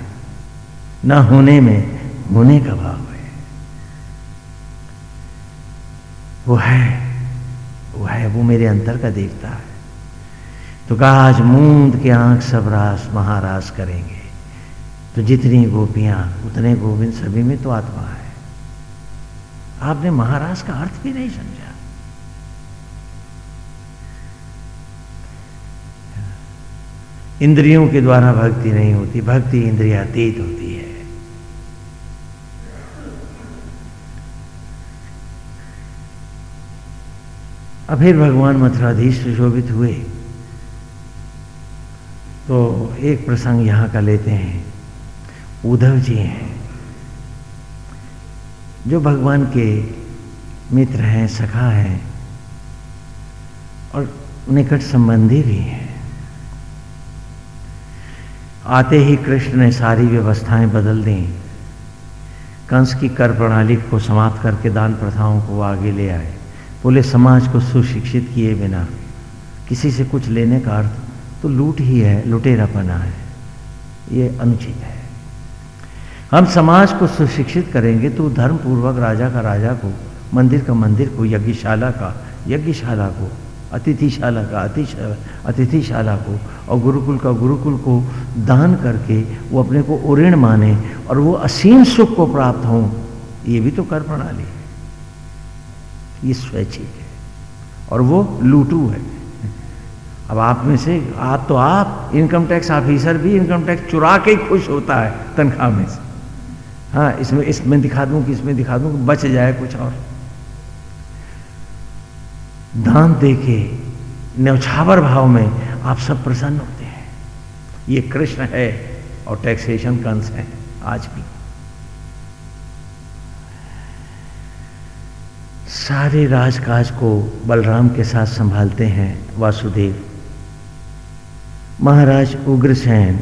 ना होने में होने का भाव वो है वो है, वो मेरे अंतर का देवता है। तो कहा, आज मूंद के आँख सब रास, महारास करेंगे। तो जितनी गोपियाँ, उतने गोविंद सभी में तो आत्मा है। आपने महाराज का अर्थ भी नहीं समझा। इंद्रियों के द्वारा भक्ति नहीं होती, भक्ति इंद्रियातीत होती है। फिर भगवान मथुराधीश सुशोभित हुए। तो एक प्रसंग यहाँ का लेते हैं। उद्धव जी हैं, जो भगवान के मित्र हैं, सखा हैं, और निकट संबंधी भी हैं। आते ही कृष्ण ने सारी व्यवस्थाएँ बदल दी। कंस की कर प्रणाली को समाप्त करके दान प्रथाओं को आगे ले आए। बोले, समाज को सुशिक्षित किए बिना, किसी से कुछ लेने का अर्थ तो लूट ही है, लुटेरापना है। ये अनुचित है। हम समाज को सुशिक्षित करेंगे तो धर्म पूर्वक राजा का राजा को, मंदिर का मंदिर को, यज्ञशाला का यज्ञशाला को, अतिथिशाला का अतिथिशाला को और गुरुकुल का गुरुकुल को दान करके वो अपने को उऋण माने और वो असीम सुख को प्राप्त हों, ये भी तो कर प्रणाली है। ये स्वैच्छिक है। और वो लूटू है। अब आप में से, आप तो आप इनकम टैक्स ऑफिसर भी इनकम टैक्स चुरा के ही खुश होता है तनख्वाह में से। हाँ इसमें इसमें दिखा दूँ कि इसमें दिखा दूँ बच जाए कुछ और। दान दे के न्यौछावर भाव में आप सब प्रसन्न होते हैं। ये कृष्ण है और टैक्सेशन कंस है आज भी। सारे राजकाज को बलराम के साथ संभालते हैं वासुदेव। महाराज उग्रसेन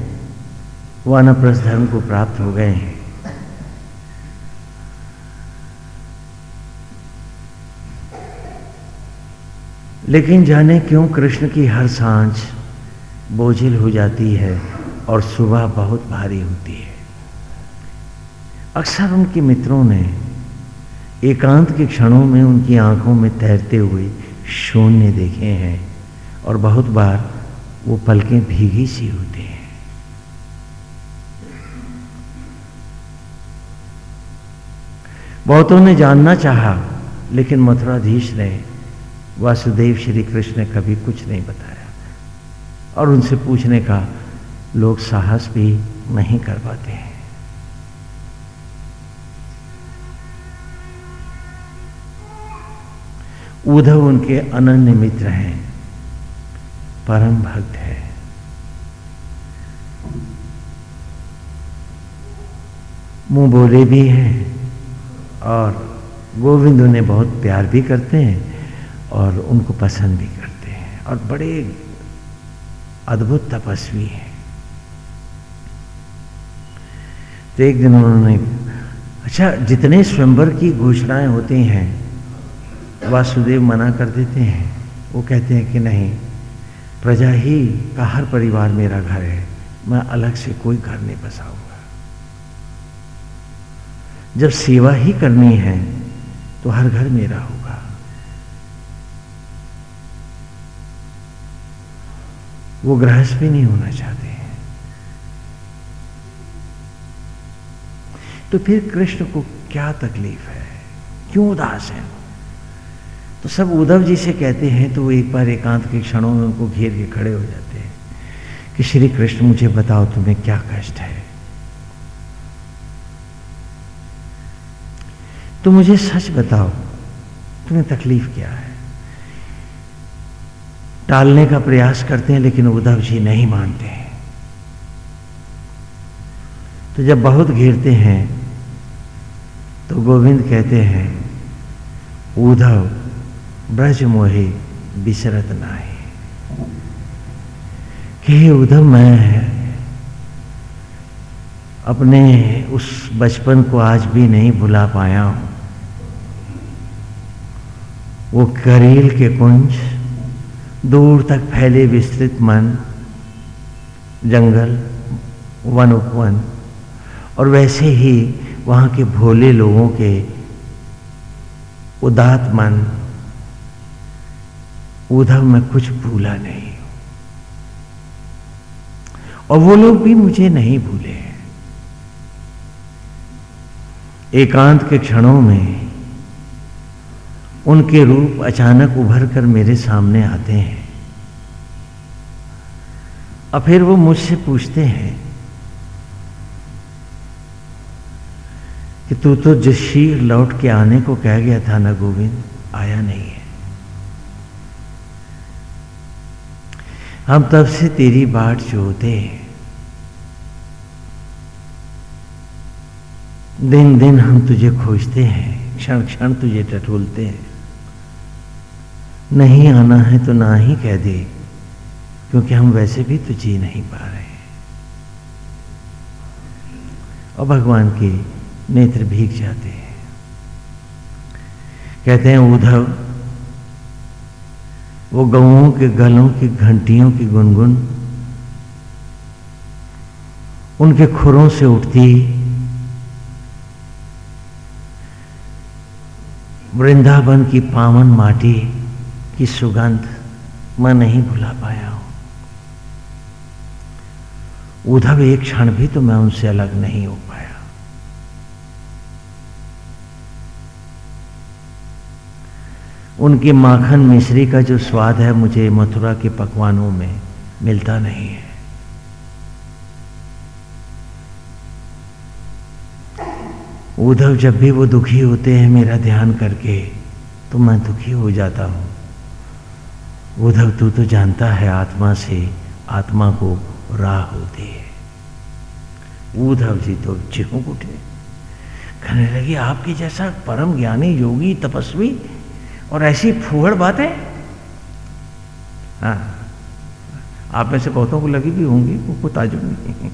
वानप्रस्थ धर्म को प्राप्त हो गए हैं। लेकिन जाने क्यों कृष्ण की हर साँझ बोझिल हो जाती है और सुबह बहुत भारी होती है। अक्सर उनके मित्रों ने एकांत के क्षणों में उनकी आँखों में तैरते हुए शून्य देखे हैं और बहुत बार वो पलकें भीगी सी होती हैं। बहुतों ने जानना चाहा, लेकिन मथुराधीश ने वासुदेव श्री कृष्ण ने कभी कुछ नहीं बताया और उनसे पूछने का लोग साहस भी नहीं कर पाते हैं। उद्धव उनके अनन्य मित्र हैं, परम भक्त है। मुँह बोले भी हैं और गोविंद उन्हें बहुत प्यार भी करते हैं और उनको पसंद भी करते हैं और बड़े अद्भुत तपस्वी हैं। तो एक दिन उन्होंने अच्छा जितने स्वयंवर की घोषणाएँ होती हैं वासुदेव मना कर देते हैं। वो कहते हैं कि नहीं, प्रजा ही का हर परिवार मेरा घर है। मैं अलग से कोई घर नहीं बसाऊँगा। जब सेवा ही करनी है तो हर घर मेरा होगा। वो गृहस्थ भी नहीं होना चाहते हैं। तो फिर कृष्ण को क्या तकलीफ़ है? क्यों उदास है तो सब उद्धव जी से कहते हैं तो वो एक बार एकांत के क्षणों में उनको घेर के खड़े हो जाते हैं कि श्री कृष्ण मुझे बताओ तुम्हें क्या कष्ट है। तो मुझे सच बताओ, तुम्हें तकलीफ़ क्या है? टालने का प्रयास करते हैं, लेकिन उद्धव जी नहीं मानते हैं। तो जब बहुत घेरते हैं तो गोविंद कहते हैं, उद्धव ब्रज मोहे बिसरत नाहे. कि उद्धव मैं अपने उस बचपन को आज भी नहीं भुला पाया हूँ। वो करील के कुंज, दूर तक फैले विस्तृत मन, जंगल, वन उपवन, और वैसे ही वहाँ के भोले लोगों के उदात मन उधर मैं कुछ भूला नहीं और वो लोग भी मुझे नहीं भूले हैं। एकांत के क्षणों में उनके रूप अचानक उभर कर मेरे सामने आते हैं। और फिर वो मुझसे पूछते हैं कि तू तो जशीर लौट के आने को कह गया था ना गोविंद, आया नहीं है। हम तब से तेरी बाट जोते। दिन दिन हम तुझे खोजते हैं, क्षण क्षण तुझे टटोलते हैं। नहीं आना है तो ना ही कह दे, क्योंकि हम वैसे भी तो जी नहीं पा रहे हैं। और भगवान के नेत्र भीग जाते हैं। कहते हैं, उद्धव वो गऊ के गलों की घंटियों की गुनगुन उनके खुरों से उठती वृंदावन की पावन माटी की सुगंध मैं नहीं भुला पाया हूँ। उधव एक क्षण भी तो मैं उनसे अलग नहीं हो पाया। उनकी माखन मिश्री का जो स्वाद है मुझे मथुरा के पकवानों में मिलता नहीं है। उद्धव जब भी वो दुखी होते हैं मेरा ध्यान करके तो मैं दुखी हो जाता हूँ। उद्धव, तू तो जानता है आत्मा से आत्मा को राह होती है। उद्धव जी तो चिहुक उठे। कहने लगी, आपके जैसा परम ज्ञानी योगी तपस्वी और ऐसी फूहड़ बातें? हाँ। आप में से बहुतों को लगी भी होंगी, वो ताजुब नहीं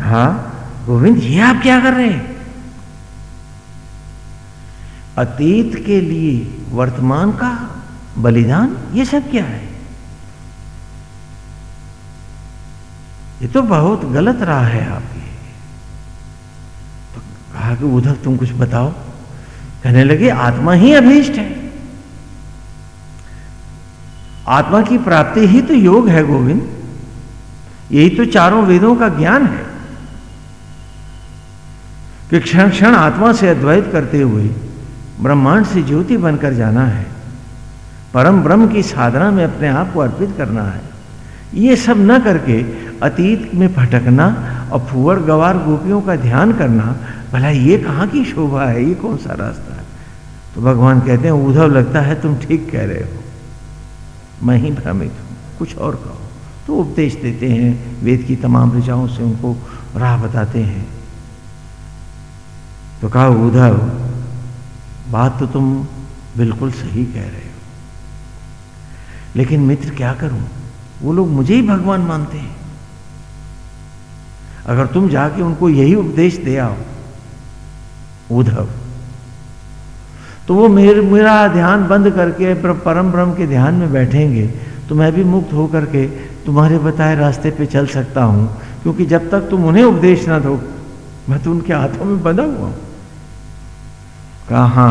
हाँ गोविंद, ये आप क्या कर रहे हैं? अतीत के लिए वर्तमान का बलिदान, ये सब क्या है? ये तो बहुत गलत रहा है आपकी। तो कहा कि उधर तुम कुछ बताओ। कहने लगे, आत्मा ही अभीष्ट है। आत्मा की प्राप्ति ही तो योग है, गोविंद। यही तो चारों वेदों का ज्ञान है। कि क्षण क्षण आत्मा से अद्वैत करते हुए ब्रह्मांड से ज्योति बनकर जाना है। परम ब्रह्म की साधना में अपने आप को अर्पित करना है। ये सब न करके अतीत में भटकना और फुवर गवार गोपियों का ध्यान करना, भला ये कहाँ की शोभा है? ये कौन सा रास्ता? तो भगवान कहते हैं, उद्धव लगता है तुम ठीक कह रहे हो। मैं ही भ्रमित हूँ। कुछ और कहो। तो उपदेश देते हैं, वेद की तमाम ऋचाओं से उनको राह बताते हैं। तो कहा, उद्धव, बात तो तुम बिल्कुल सही कह रहे हो। लेकिन मित्र, क्या करूँ? वो लोग मुझे ही भगवान मानते हैं। अगर तुम जाके उनको यही उपदेश दे आओ, उद्धव तो वो मेरे, मेरा ध्यान बंद करके परम ब्रह्म के ध्यान में बैठेंगे तो मैं भी मुक्त होकर के तुम्हारे बताए रास्ते पे चल सकता हूँ, क्योंकि जब तक तुम उन्हें उपदेश ना दो, मैं तो उनके हाथों में बंधा हुआ हूँ। कहा,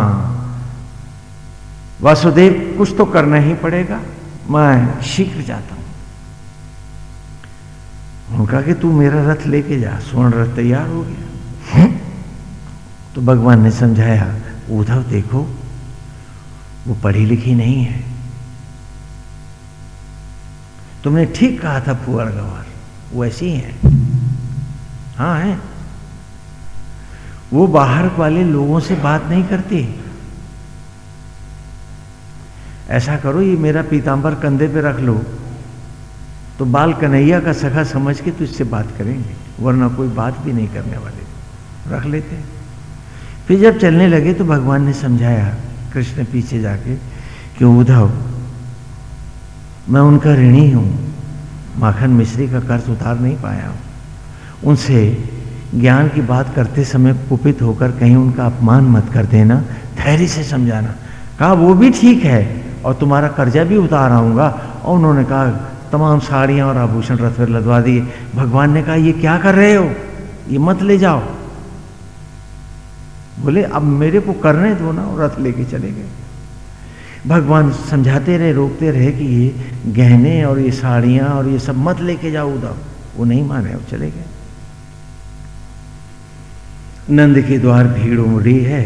वासुदेव, कुछ तो करना ही पड़ेगा, मैं शीघ्र जाता हूँ। उनका कि तू मेरा रथ लेके जा, स्वर्ण रथ तैयार हो गया। तो भगवान ने समझाया उद्धव देखो, वो पढ़ी लिखी नहीं है। तुमने ठीक कहा था, फुअर गवार। वो ऐसी है। हाँ है। वो बाहर वाले लोगों से बात नहीं करती। ऐसा करो, ये मेरा पीताम्बर कंधे पे रख लो। तो बाल कन्हैया का सखा समझ के तो इससे बात करेंगे, वरना कोई बात भी नहीं करने वाले। रख लेते हैं। फिर जब चलने लगे तो भगवान ने समझाया, कृष्ण पीछे जाके कि उद्धव मैं उनका ऋणी हूँ। माखन मिश्री का कर्ज उतार नहीं पाया हूँ। उनसे ज्ञान की बात करते समय कुपित होकर कहीं उनका अपमान मत कर देना, धैर्य से समझाना। कहा, वो भी ठीक है और तुम्हारा कर्जा भी उतार आऊँगा। और उन्होंने कहा, तमाम साड़ियाँ और आभूषण रथ पर लदवा दिए। भगवान ने कहा, ये क्या कर रहे हो? ये मत ले जाओ। बोले, अब मेरे को करने दो ना और रथ लेके चले गए। भगवान समझाते रहे, रोकते रहे कि ये गहने और ये साड़ियाँ और ये सब मत लेके जाओ उधर। वो नहीं माने, वो चले गए। नंद के द्वार भीड़ उमड़ी है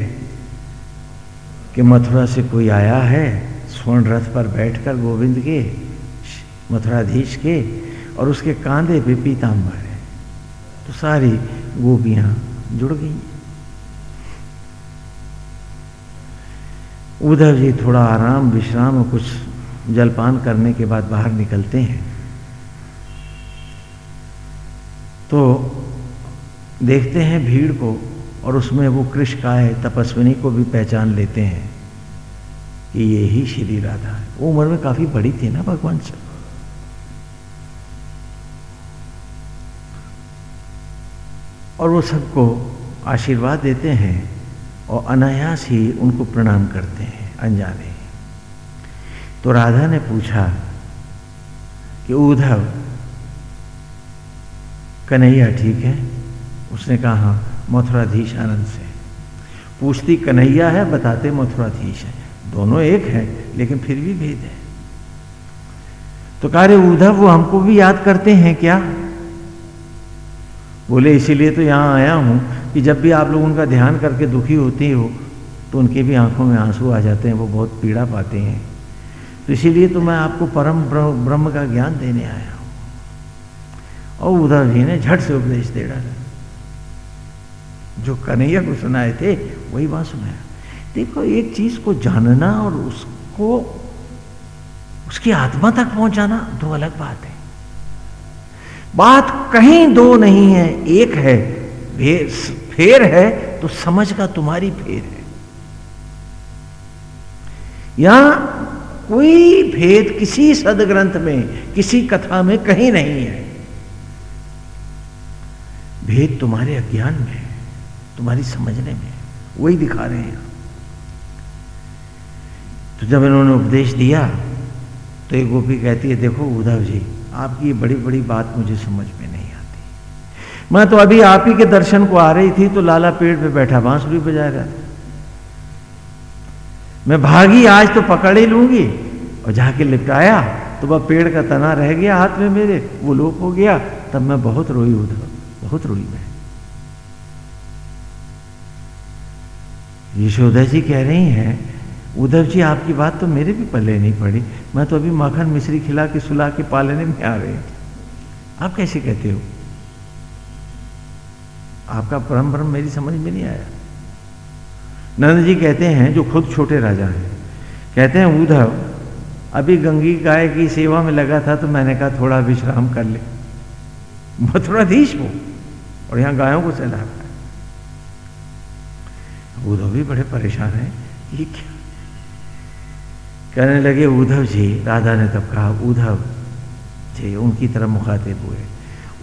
कि मथुरा से कोई आया है स्वर्ण रथ पर बैठकर गोविंद के, मथुराधीश के और उसके कांधे पे पीताम्बर है। तो सारी गोपियाँ जुड़ गई। उधर जी थोड़ा आराम, विश्राम और कुछ जलपान करने के बाद बाहर निकलते हैं। तो देखते हैं भीड़ को और उसमें वो कृष्ण तपस्विनी को भी पहचान लेते हैं कि ये ही श्री राधा है। वो उम्र में काफ़ी बड़ी थी ना भगवान से। और वो सबको आशीर्वाद देते हैं। और अनायास ही उनको प्रणाम करते हैं अनजाने तो राधा ने पूछा कि, उद्धव, कन्हैया ठीक है? उसने कहा, मथुराधीश आनंद से। पूछती, कन्हैया है? बताते मथुराधीश है। दोनों एक है, लेकिन फिर भी भेद है। तो कह रहे उद्धव, वो हमको भी याद करते हैं क्या? बोले, इसीलिए तो यहाँ आया हूँ। कि जब भी आप लोग उनका ध्यान करके दुखी होती हो तो उनकी भी आँखों में आँसू आ जाते हैं, वो बहुत पीड़ा पाते हैं। तो इसीलिए तो मैं आपको परम ब्रह्म का ज्ञान देने आया हूँ। और उधर जी ने झट से उपदेश दे डाला। जो कन्हैया को सुनाए थे, वही बात सुनाया। देखो, एक चीज़ को जानना और उसको, उसकी आत्मा तक पहुंचाना दो अलग बात है। बात कहीं दो नहीं है, एक है फेर है तो समझ का तुम्हारी फेर है। यहाँ कोई भेद किसी सदग्रंथ में, किसी कथा में कहीं नहीं है। भेद तुम्हारे अज्ञान में है, तुम्हारी समझने में वही दिखा रहे हैं। तो जब इन्होंने उपदेश दिया तो एक गोपी कहती है, देखो उद्धव जी, आपकी बड़ी बड़ी बात मुझे समझ में तो अभी आप ही के दर्शन को आ रही थी तो लाला पेड़ पे बैठा, बांसुरी बजा रहा मैं भागी, आज तो पकड़ ही लूँगी। और जाके लिपटाया तो वह पेड़ का तना रह गया हाथ में मेरे, वो लोप हो गया। तब मैं बहुत रोई उधर, बहुत रोई मैं। यशोदा जी कह रही हैं, उद्धव जी, आपकी बात तो मेरे भी पल्ले नहीं पड़ी। मैं तो अभी माखन मिश्री खिला के सुला के पालने में आ रही आप कैसे कहते हो? आपका परम परम मेरी समझ में नहीं आया। नंद जी कहते हैं, जो खुद छोटे राजा हैं, कहते हैं, उद्धव, अभी गंगी गाय की सेवा में लगा था तो मैंने कहा, थोड़ा विश्राम कर ले। मथुराधीश वो, और यहाँ गायों को चला रहा है। उद्धव भी बड़े परेशान है, ये क्या? कहने लगे, उद्धव जी, राधा ने तब कहा, उद्धव जी, उनकी तरफ़ मुखातिब हुए।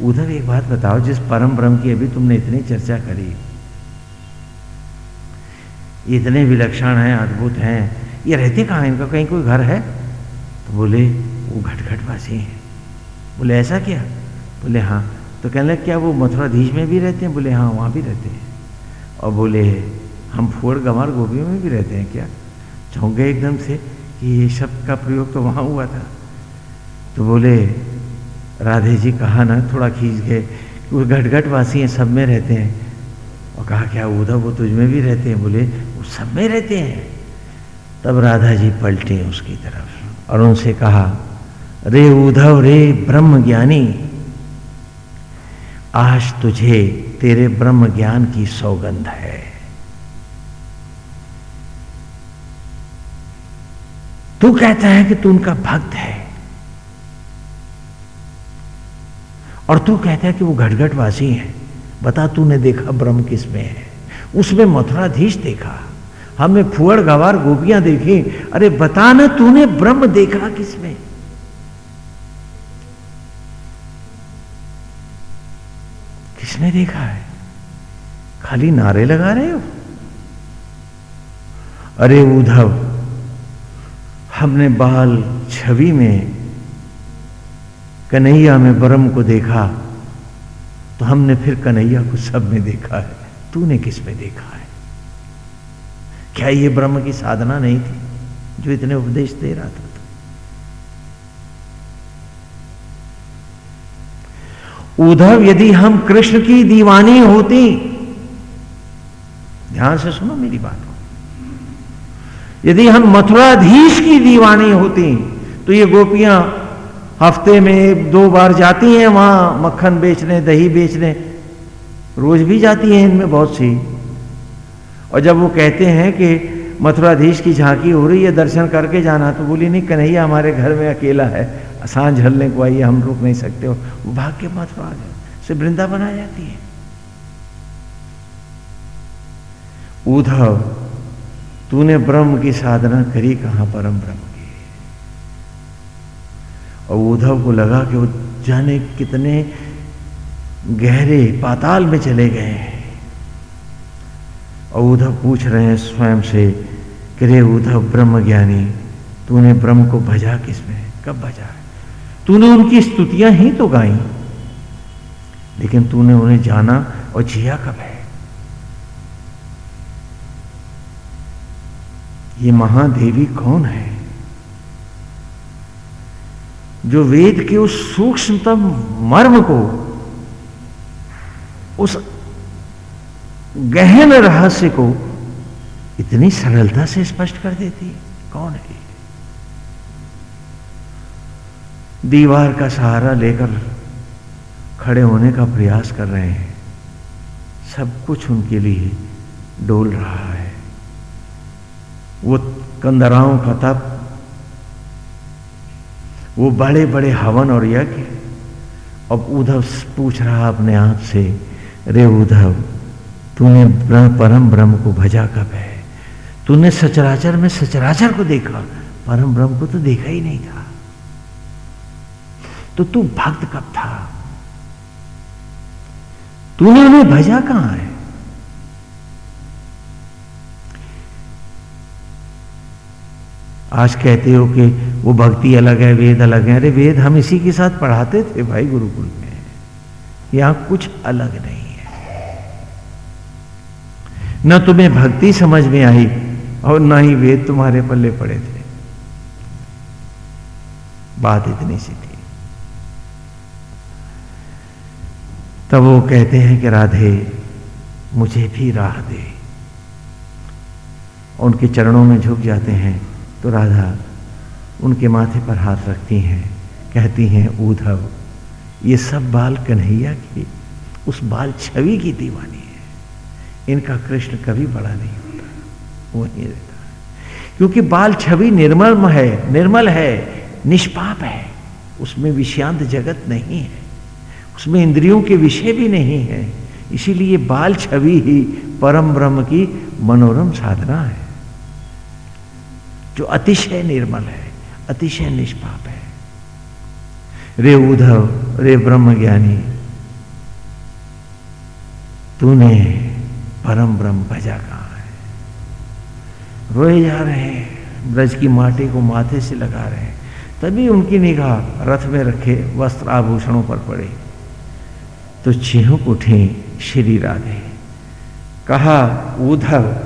उद्धव एक बात बताओ, जिस परम ब्रह्म की अभी तुमने इतनी चर्चा करी। इतने विलक्षण हैं, अद्भुत हैं। ये रहते कहाँ इनका कहीं कोई घर है? तो बोले, वो घट वासी हैं। बोले, ऐसा क्या? बोले हाँ। तो कहने लगे, क्या वो मथुराधीश में भी रहते हैं? बोले हाँ वहाँ भी रहते हैं। और बोले, हम फोड़ गंवार गोभियों में भी रहते हैं क्या? चौंक गए एकदम से कि ये शब्द का प्रयोग तो वहाँ हुआ था। तो बोले राधे जी कहा ना, थोड़ा खींच गए। वो घट घट वासी हैं, सब में रहते हैं। और कहा, क्या उधव वो तुझ में भी रहते हैं? बोले, वो सब में रहते हैं। तब राधा जी पलटे उसकी तरफ़ और उनसे कहा, रे उधव, रे ब्रह्म ज्ञानी आज तुझे, तेरे ब्रह्म ज्ञान की सौगंध है। तू कहता है कि तू उनका भक्त है। और तू कहता है कि वो घटघट वासी है। बता तूने देखा ब्रह्म किसमें है? उसमें मथुराधीश देखा। हमने फुअड़ गवार गोपियाँ देखी। अरे बता ना, तूने ब्रह्म देखा किसमें किसने देखा है? खाली नारे लगा रहे हो? अरे उद्धव, हमने बाल छवि में कन्हैया में ब्रह्म को देखा तो हमने फिर कन्हैया को सब में देखा है। तूने किसमें देखा है? क्या ये ब्रह्म की साधना नहीं थी, जो इतने उपदेश दे रहा था? उद्धव, यदि हम कृष्ण की दीवानी होती, ध्यान से सुनो मेरी बात को। यदि हम मथुराधीश की दीवानी होती तो ये गोपियाँ हफ़्ते में दो बार जाती हैं वहाँ, मक्खन बेचने, दही बेचने। रोज भी जाती हैं इनमें बहुत सी। और जब वो कहते हैं कि मथुराधीश की झांकी हो रही है, दर्शन करके जाना तो बोली, नहीं, कन्हैया हमारे घर में अकेला है। साँझ हलने को आइए, हम रुक नहीं सकते। हो वो भाग के मथुरा से वृंदावन आ जाती है। उद्धव तूने ब्रह्म की साधना करी कहाँ, परम ब्रह्म और उद्धव को लगा कि वो जाने कितने गहरे पाताल में चले गए हैं। और उद्धव पूछ रहे हैं स्वयं से कि रे उद्धव ब्रह्म ज्ञानी तूने ब्रह्म को भजा किसमें? कब भजा? तूने उनकी स्तुतियाँ ही तो गाई, लेकिन तूने उन्हें जाना और जिया कब है? ये महादेवी कौन है? जो वेद के उस सूक्ष्मतम मर्म को, उस गहन रहस्य को इतनी सरलता से स्पष्ट कर देती है। कौन है दीवार का सहारा लेकर खड़े होने का प्रयास कर रहे हैं। सब कुछ उनके लिए डोल रहा है। वो कंदराओं का तप वो बड़े बड़े हवन और यज्ञ। अब उद्धव पूछ रहा अपने आप से, रे उद्धव, तूने परम ब्रह्म को भजा कब है? तूने सचराचर में सचराचर को देखा, परम ब्रह्म को तो देखा ही नहीं था। तो तू भक्त कब था? तूने उन्हें भजा कहाँ है? आज कहते हो कि वो भक्ति अलग है, वेद अलग है। अरे, वेद हम इसी के साथ पढ़ाते थे भाई गुरुकुल में। यहाँ कुछ अलग नहीं है। न तुम्हें भक्ति समझ में आई और ना ही वेद तुम्हारे पल्ले पड़े थे। बात इतनी सी थी। तब वो कहते हैं कि राधे, मुझे भी राह दे। उनके चरणों में झुक जाते हैं। तो राधा उनके माथे पर हाथ रखती हैं, कहती हैं ऊधव ये सब बाल कन्हैया की, उस बाल छवि की दीवानी है। इनका कृष्ण कभी बड़ा नहीं होता, वो नहीं रहता क्योंकि बाल छवि निर्मल है निर्मल है, निष्पाप है, उसमें विषांत जगत नहीं है, उसमें इंद्रियों के विषय भी नहीं है। इसीलिए बाल छवि ही परम ब्रह्म की मनोरम साधना है। जो अतिशय निर्मल है, अतिशय निष्पाप है। रे उद्धव, रे ब्रह्म ज्ञानी तूने परम ब्रह्म भजा कहा है? रोए जा रहे हैं, ब्रज की माटी को माथे से लगा रहे हैं। तभी उनकी निगाह रथ में रखे वस्त्र आभूषणों पर पड़े। तो चिहुक उठे श्री राधे। कहा, उद्धव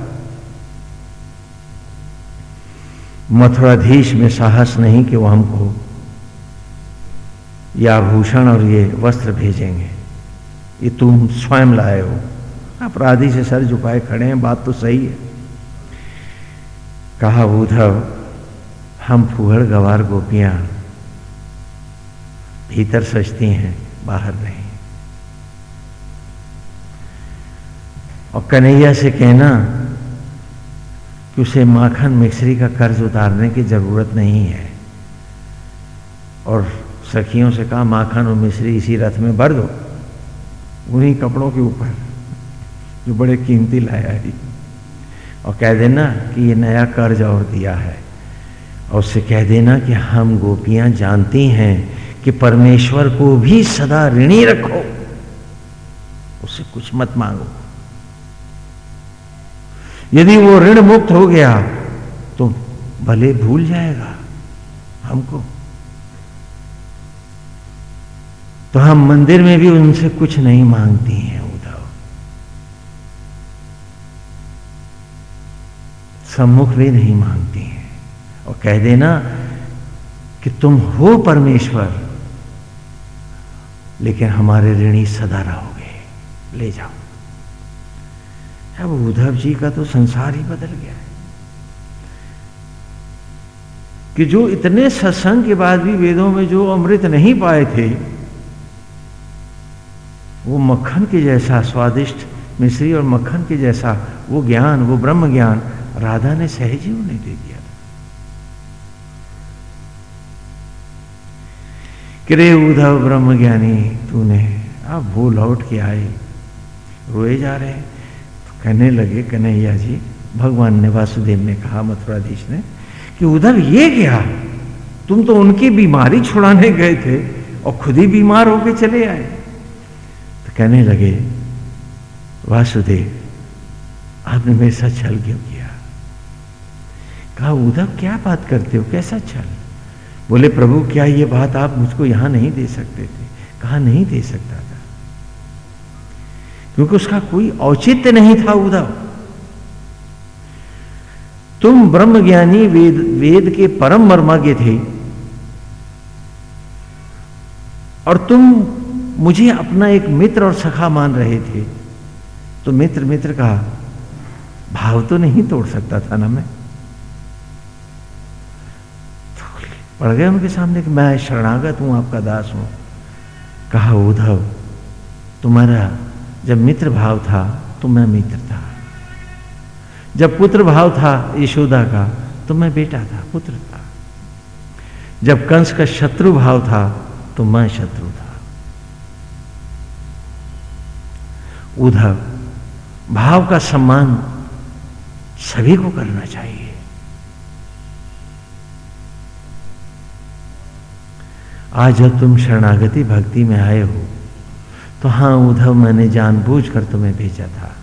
मथुराधीश में साहस नहीं कि वो हमको ये आभूषण और ये वस्त्र भेजेंगे। ये तुम स्वयं लाए हो। अपराधी से सर झुकाए खड़े हैं, बात तो सही है। कहा उद्धव, हम फूहड़ गवार गोपियाँ भीतर सजती हैं, बाहर नहीं। और कन्हैया से कहना कि उसे माखन मिश्री का कर्ज उतारने की ज़रूरत नहीं है। और सखियों से कहा, माखन और मिश्री इसी रथ में भर दो, उन्हीं कपड़ों के ऊपर जो बड़े कीमती लाया है और कह देना कि ये नया कर्ज और दिया है। और उससे कह देना कि हम गोपियाँ जानती हैं कि परमेश्वर को भी सदा ऋणी रखो। उससे कुछ मत मांगो। यदि वो ऋण मुक्त हो गया तो भले भूल जाएगा हमको। तो हम मंदिर में भी उनसे कुछ नहीं मांगती हैं, उद्धव। सम्मुख भी नहीं मांगती हैं। और कह देना कि तुम हो परमेश्वर, लेकिन हमारे ऋणी सदा रहोगे। ले जाओ। अब उद्धव जी का तो संसार ही बदल गया है। कि जो इतने सत्संग के बाद भी वेदों में जो अमृत नहीं पाए थे, वो मक्खन के जैसा स्वादिष्ट मिश्री और मक्खन के जैसा वो ज्ञान, वो ब्रह्म ज्ञान राधा ने सहज ही उन्हें दे दिया था। कि उद्धव ब्रह्म ज्ञानी तूने, अब वो लौट के आए, रोए जा रहे तो कहने लगे, कन्हैया जी, भगवान ने वासुदेव ने कहा, मथुराधीश ने, कि उधर ये क्या? तुम तो उनकी बीमारी छुड़ाने गए थे और खुद ही बीमार होके चले आए। तो कहने लगे, वासुदेव, आपने मेरे साथ छल क्यों किया? कहा, उधर क्या बात करते हो? कैसा छल? बोले, प्रभु, क्या ये बात आप मुझको यहाँ नहीं दे सकते थे? कहा, नहीं दे सकता। क्योंकि उसका कोई औचित्य नहीं था उधर। तुम ब्रह्म ज्ञानी वेद वेद के परम मर्माज्ञ थे। और तुम मुझे अपना एक मित्र और सखा मान रहे थे। तो मित्र मित्र का भाव तो नहीं तोड़ सकता था ना मैं? तो पड़ गए उनके सामने कि मैं शरणागत हूँ, आपका दास हूँ। कहा उद्धव तुम्हारा जब मित्र भाव था तो मैं मित्र था। जब पुत्र भाव था यशोदा का तो मैं बेटा था, पुत्र था। जब कंस का शत्रु भाव था तो मैं शत्रु था। उद्धव भाव का सम्मान सभी को करना चाहिए। आज जब तुम शरणागति भक्ति में आए हो तो हाँ, उद्धव, मैंने जानबूझकर तुम्हें भेजा था।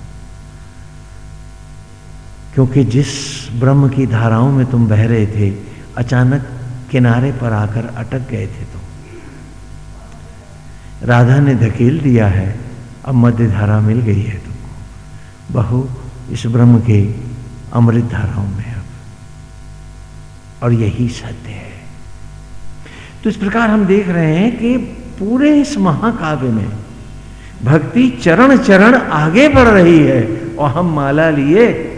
क्योंकि जिस ब्रह्म की धाराओं में तुम बह रहे थे, अचानक किनारे पर आकर अटक गए थे तुम। राधा ने धकेल दिया है, अब मध्य धारा मिल गई है तुमको। बहु, इस ब्रह्म के अमृत धाराओं में अब। और यही सत्य है। तो इस प्रकार हम देख रहे हैं कि पूरे इस महाकाव्य में भक्ति चरण चरण आगे बढ़ रही है और हम माला लिए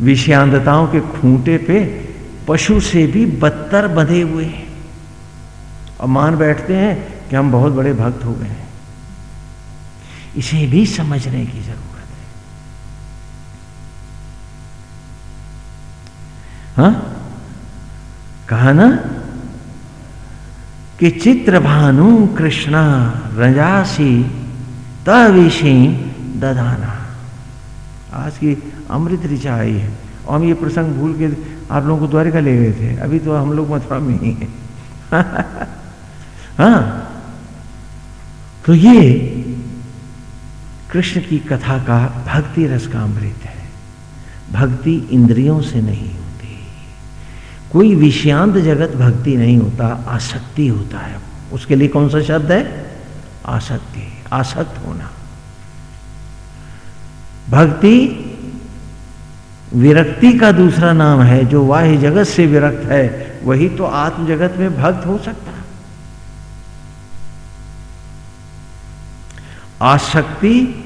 विषयांतताओं के खूंटे पे पशु से भी बदतर बंधे हुए हैं। और मान बैठते हैं कि हम बहुत बड़े भक्त हो गए हैं। इसे भी समझने की ज़रूरत है। हा? कहा ना? कि चित्र भानु कृष्णा रजासी, तविषी दधाना। आज की अमृत ऋचा आई है। और हम ये प्रसंग भूल के आप लोगों को द्वारिका ले गए थे। अभी तो हम लोग मथुरा में ही हैं। हाँ। तो ये कृष्ण की कथा का भक्ति रस का अमृत है। भक्ति इंद्रियों से नहीं कोई विषयांत जगत भक्ति नहीं होता, आसक्ति होता है। उसके लिए कौन सा शब्द है? आसक्ति, आसक्त होना। भक्ति विरक्ति का दूसरा नाम है, जो वाह्य जगत से विरक्त है, वही तो आत्म जगत में भक्त हो सकता आसक्ति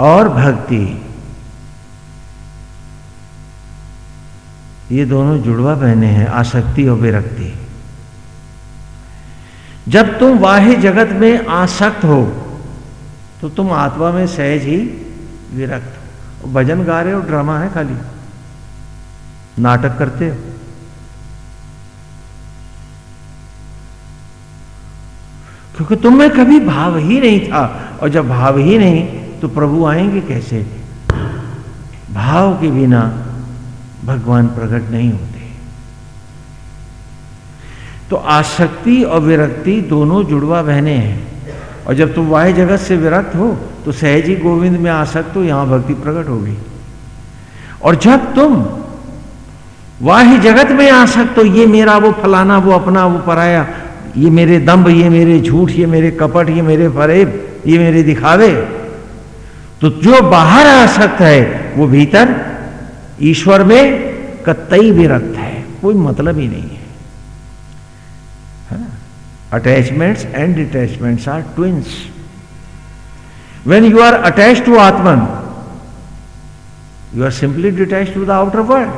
और भक्ति ये दोनों जुड़वा बहने हैं, आसक्ति और विरक्ति। जब तुम वाह्य जगत में आसक्त हो तो तुम आत्मा में सहज ही विरक्त हो। भजन गा रहे हो, ड्रामा है खाली। नाटक करते हो। क्योंकि तुम में कभी भाव ही नहीं था, और जब भाव ही नहीं तो प्रभु आएँगे कैसे? भाव के बिना भगवान प्रकट नहीं होते। तो आसक्ति और विरक्ति दोनों जुड़वा बहने हैं। और जब तुम वाह जगत से विरक्त हो तो सहजी गोविंद में आसक्त हो, यहाँ भक्ति प्रकट होगी। और जब तुम वाह जगत में आ सकते हो, ये मेरा वो फलाना, वो अपना, वो पराया, ये मेरे दम्ब ये मेरे झूठ, ये मेरे कपट, ये मेरे फरेब, ये मेरे दिखावे तो जो बाहर आसक्त है, वो भीतर ईश्वर में कतई विरक्त है, कोई मतलब ही नहीं है। Attachments and detachments are twins when you are attach to Atman you are simply detach to the outer world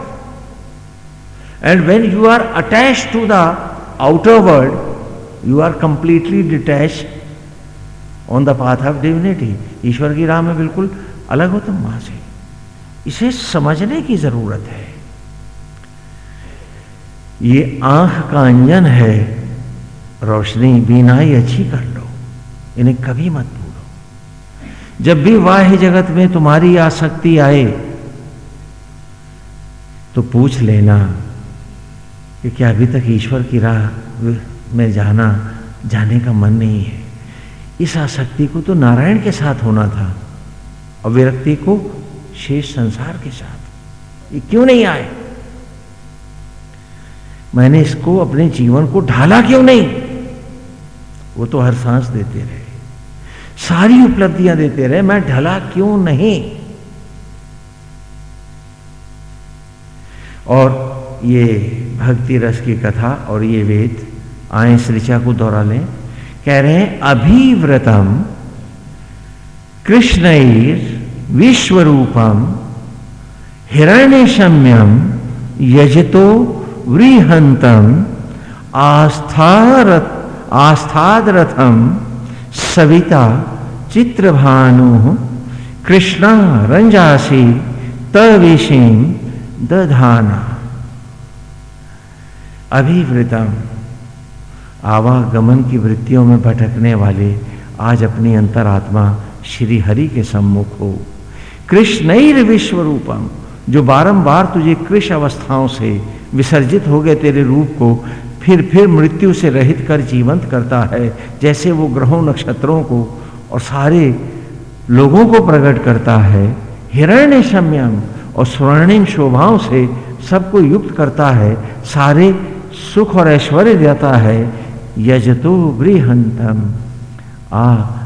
and when you are attach to the outer world you are completely detach on the path of divinity ईश्वर की राह में बिल्कुल अलग हो तुम वहाँ से। इसे समझने की ज़रूरत है। ये आँख का अंजन है, रोशनी बीनाई अच्छी कर लो, इन्हें कभी मत भूलो। जब भी वाह जगत में तुम्हारी आसक्ति आए तो पूछ लेना कि क्या अभी तक ईश्वर की राह में जाना, जाने का मन नहीं है। इस आसक्ति को तो नारायण के साथ होना था, और विरक्ति को शेष संसार के साथ। ये क्यों नहीं आए? मैंने इसको अपने जीवन को ढाला क्यों नहीं? वो तो हर सांस देते रहे, सारी उपलब्धियाँ देते रहे, मैं ढला क्यों नहीं? और ये भक्ति रस की कथा और ये वेद आए श्रीचा को दोहरा लें। कह रहे हैं, अभिव्रतम कृष्ण विश्वरूपम हिरण्यशम्यम यजतो व्रीहंतम आस्थारथ आस्थादरथम सविता चित्रभानु कृष्णा रंजासी तविषीम दधाना। अभिवृतम। आवागमन की वृत्तियों में भटकने वाले आज अपनी अंतरात्मा श्री हरि के सम्मुख हो। कृष्ण विश्व रूपम जो बारंबार तुझे कृष अवस्थाओं से विसर्जित हो गए तेरे रूप को फिर फिर मृत्यु से रहित कर जीवंत करता है, जैसे वो ग्रहों नक्षत्रों को और सारे लोगों को प्रकट करता है हिरण्य सम्यम और स्वर्णिम शोभाओं से सबको युक्त करता है, सारे सुख और ऐश्वर्य देता है, यजतो बृहंतम आ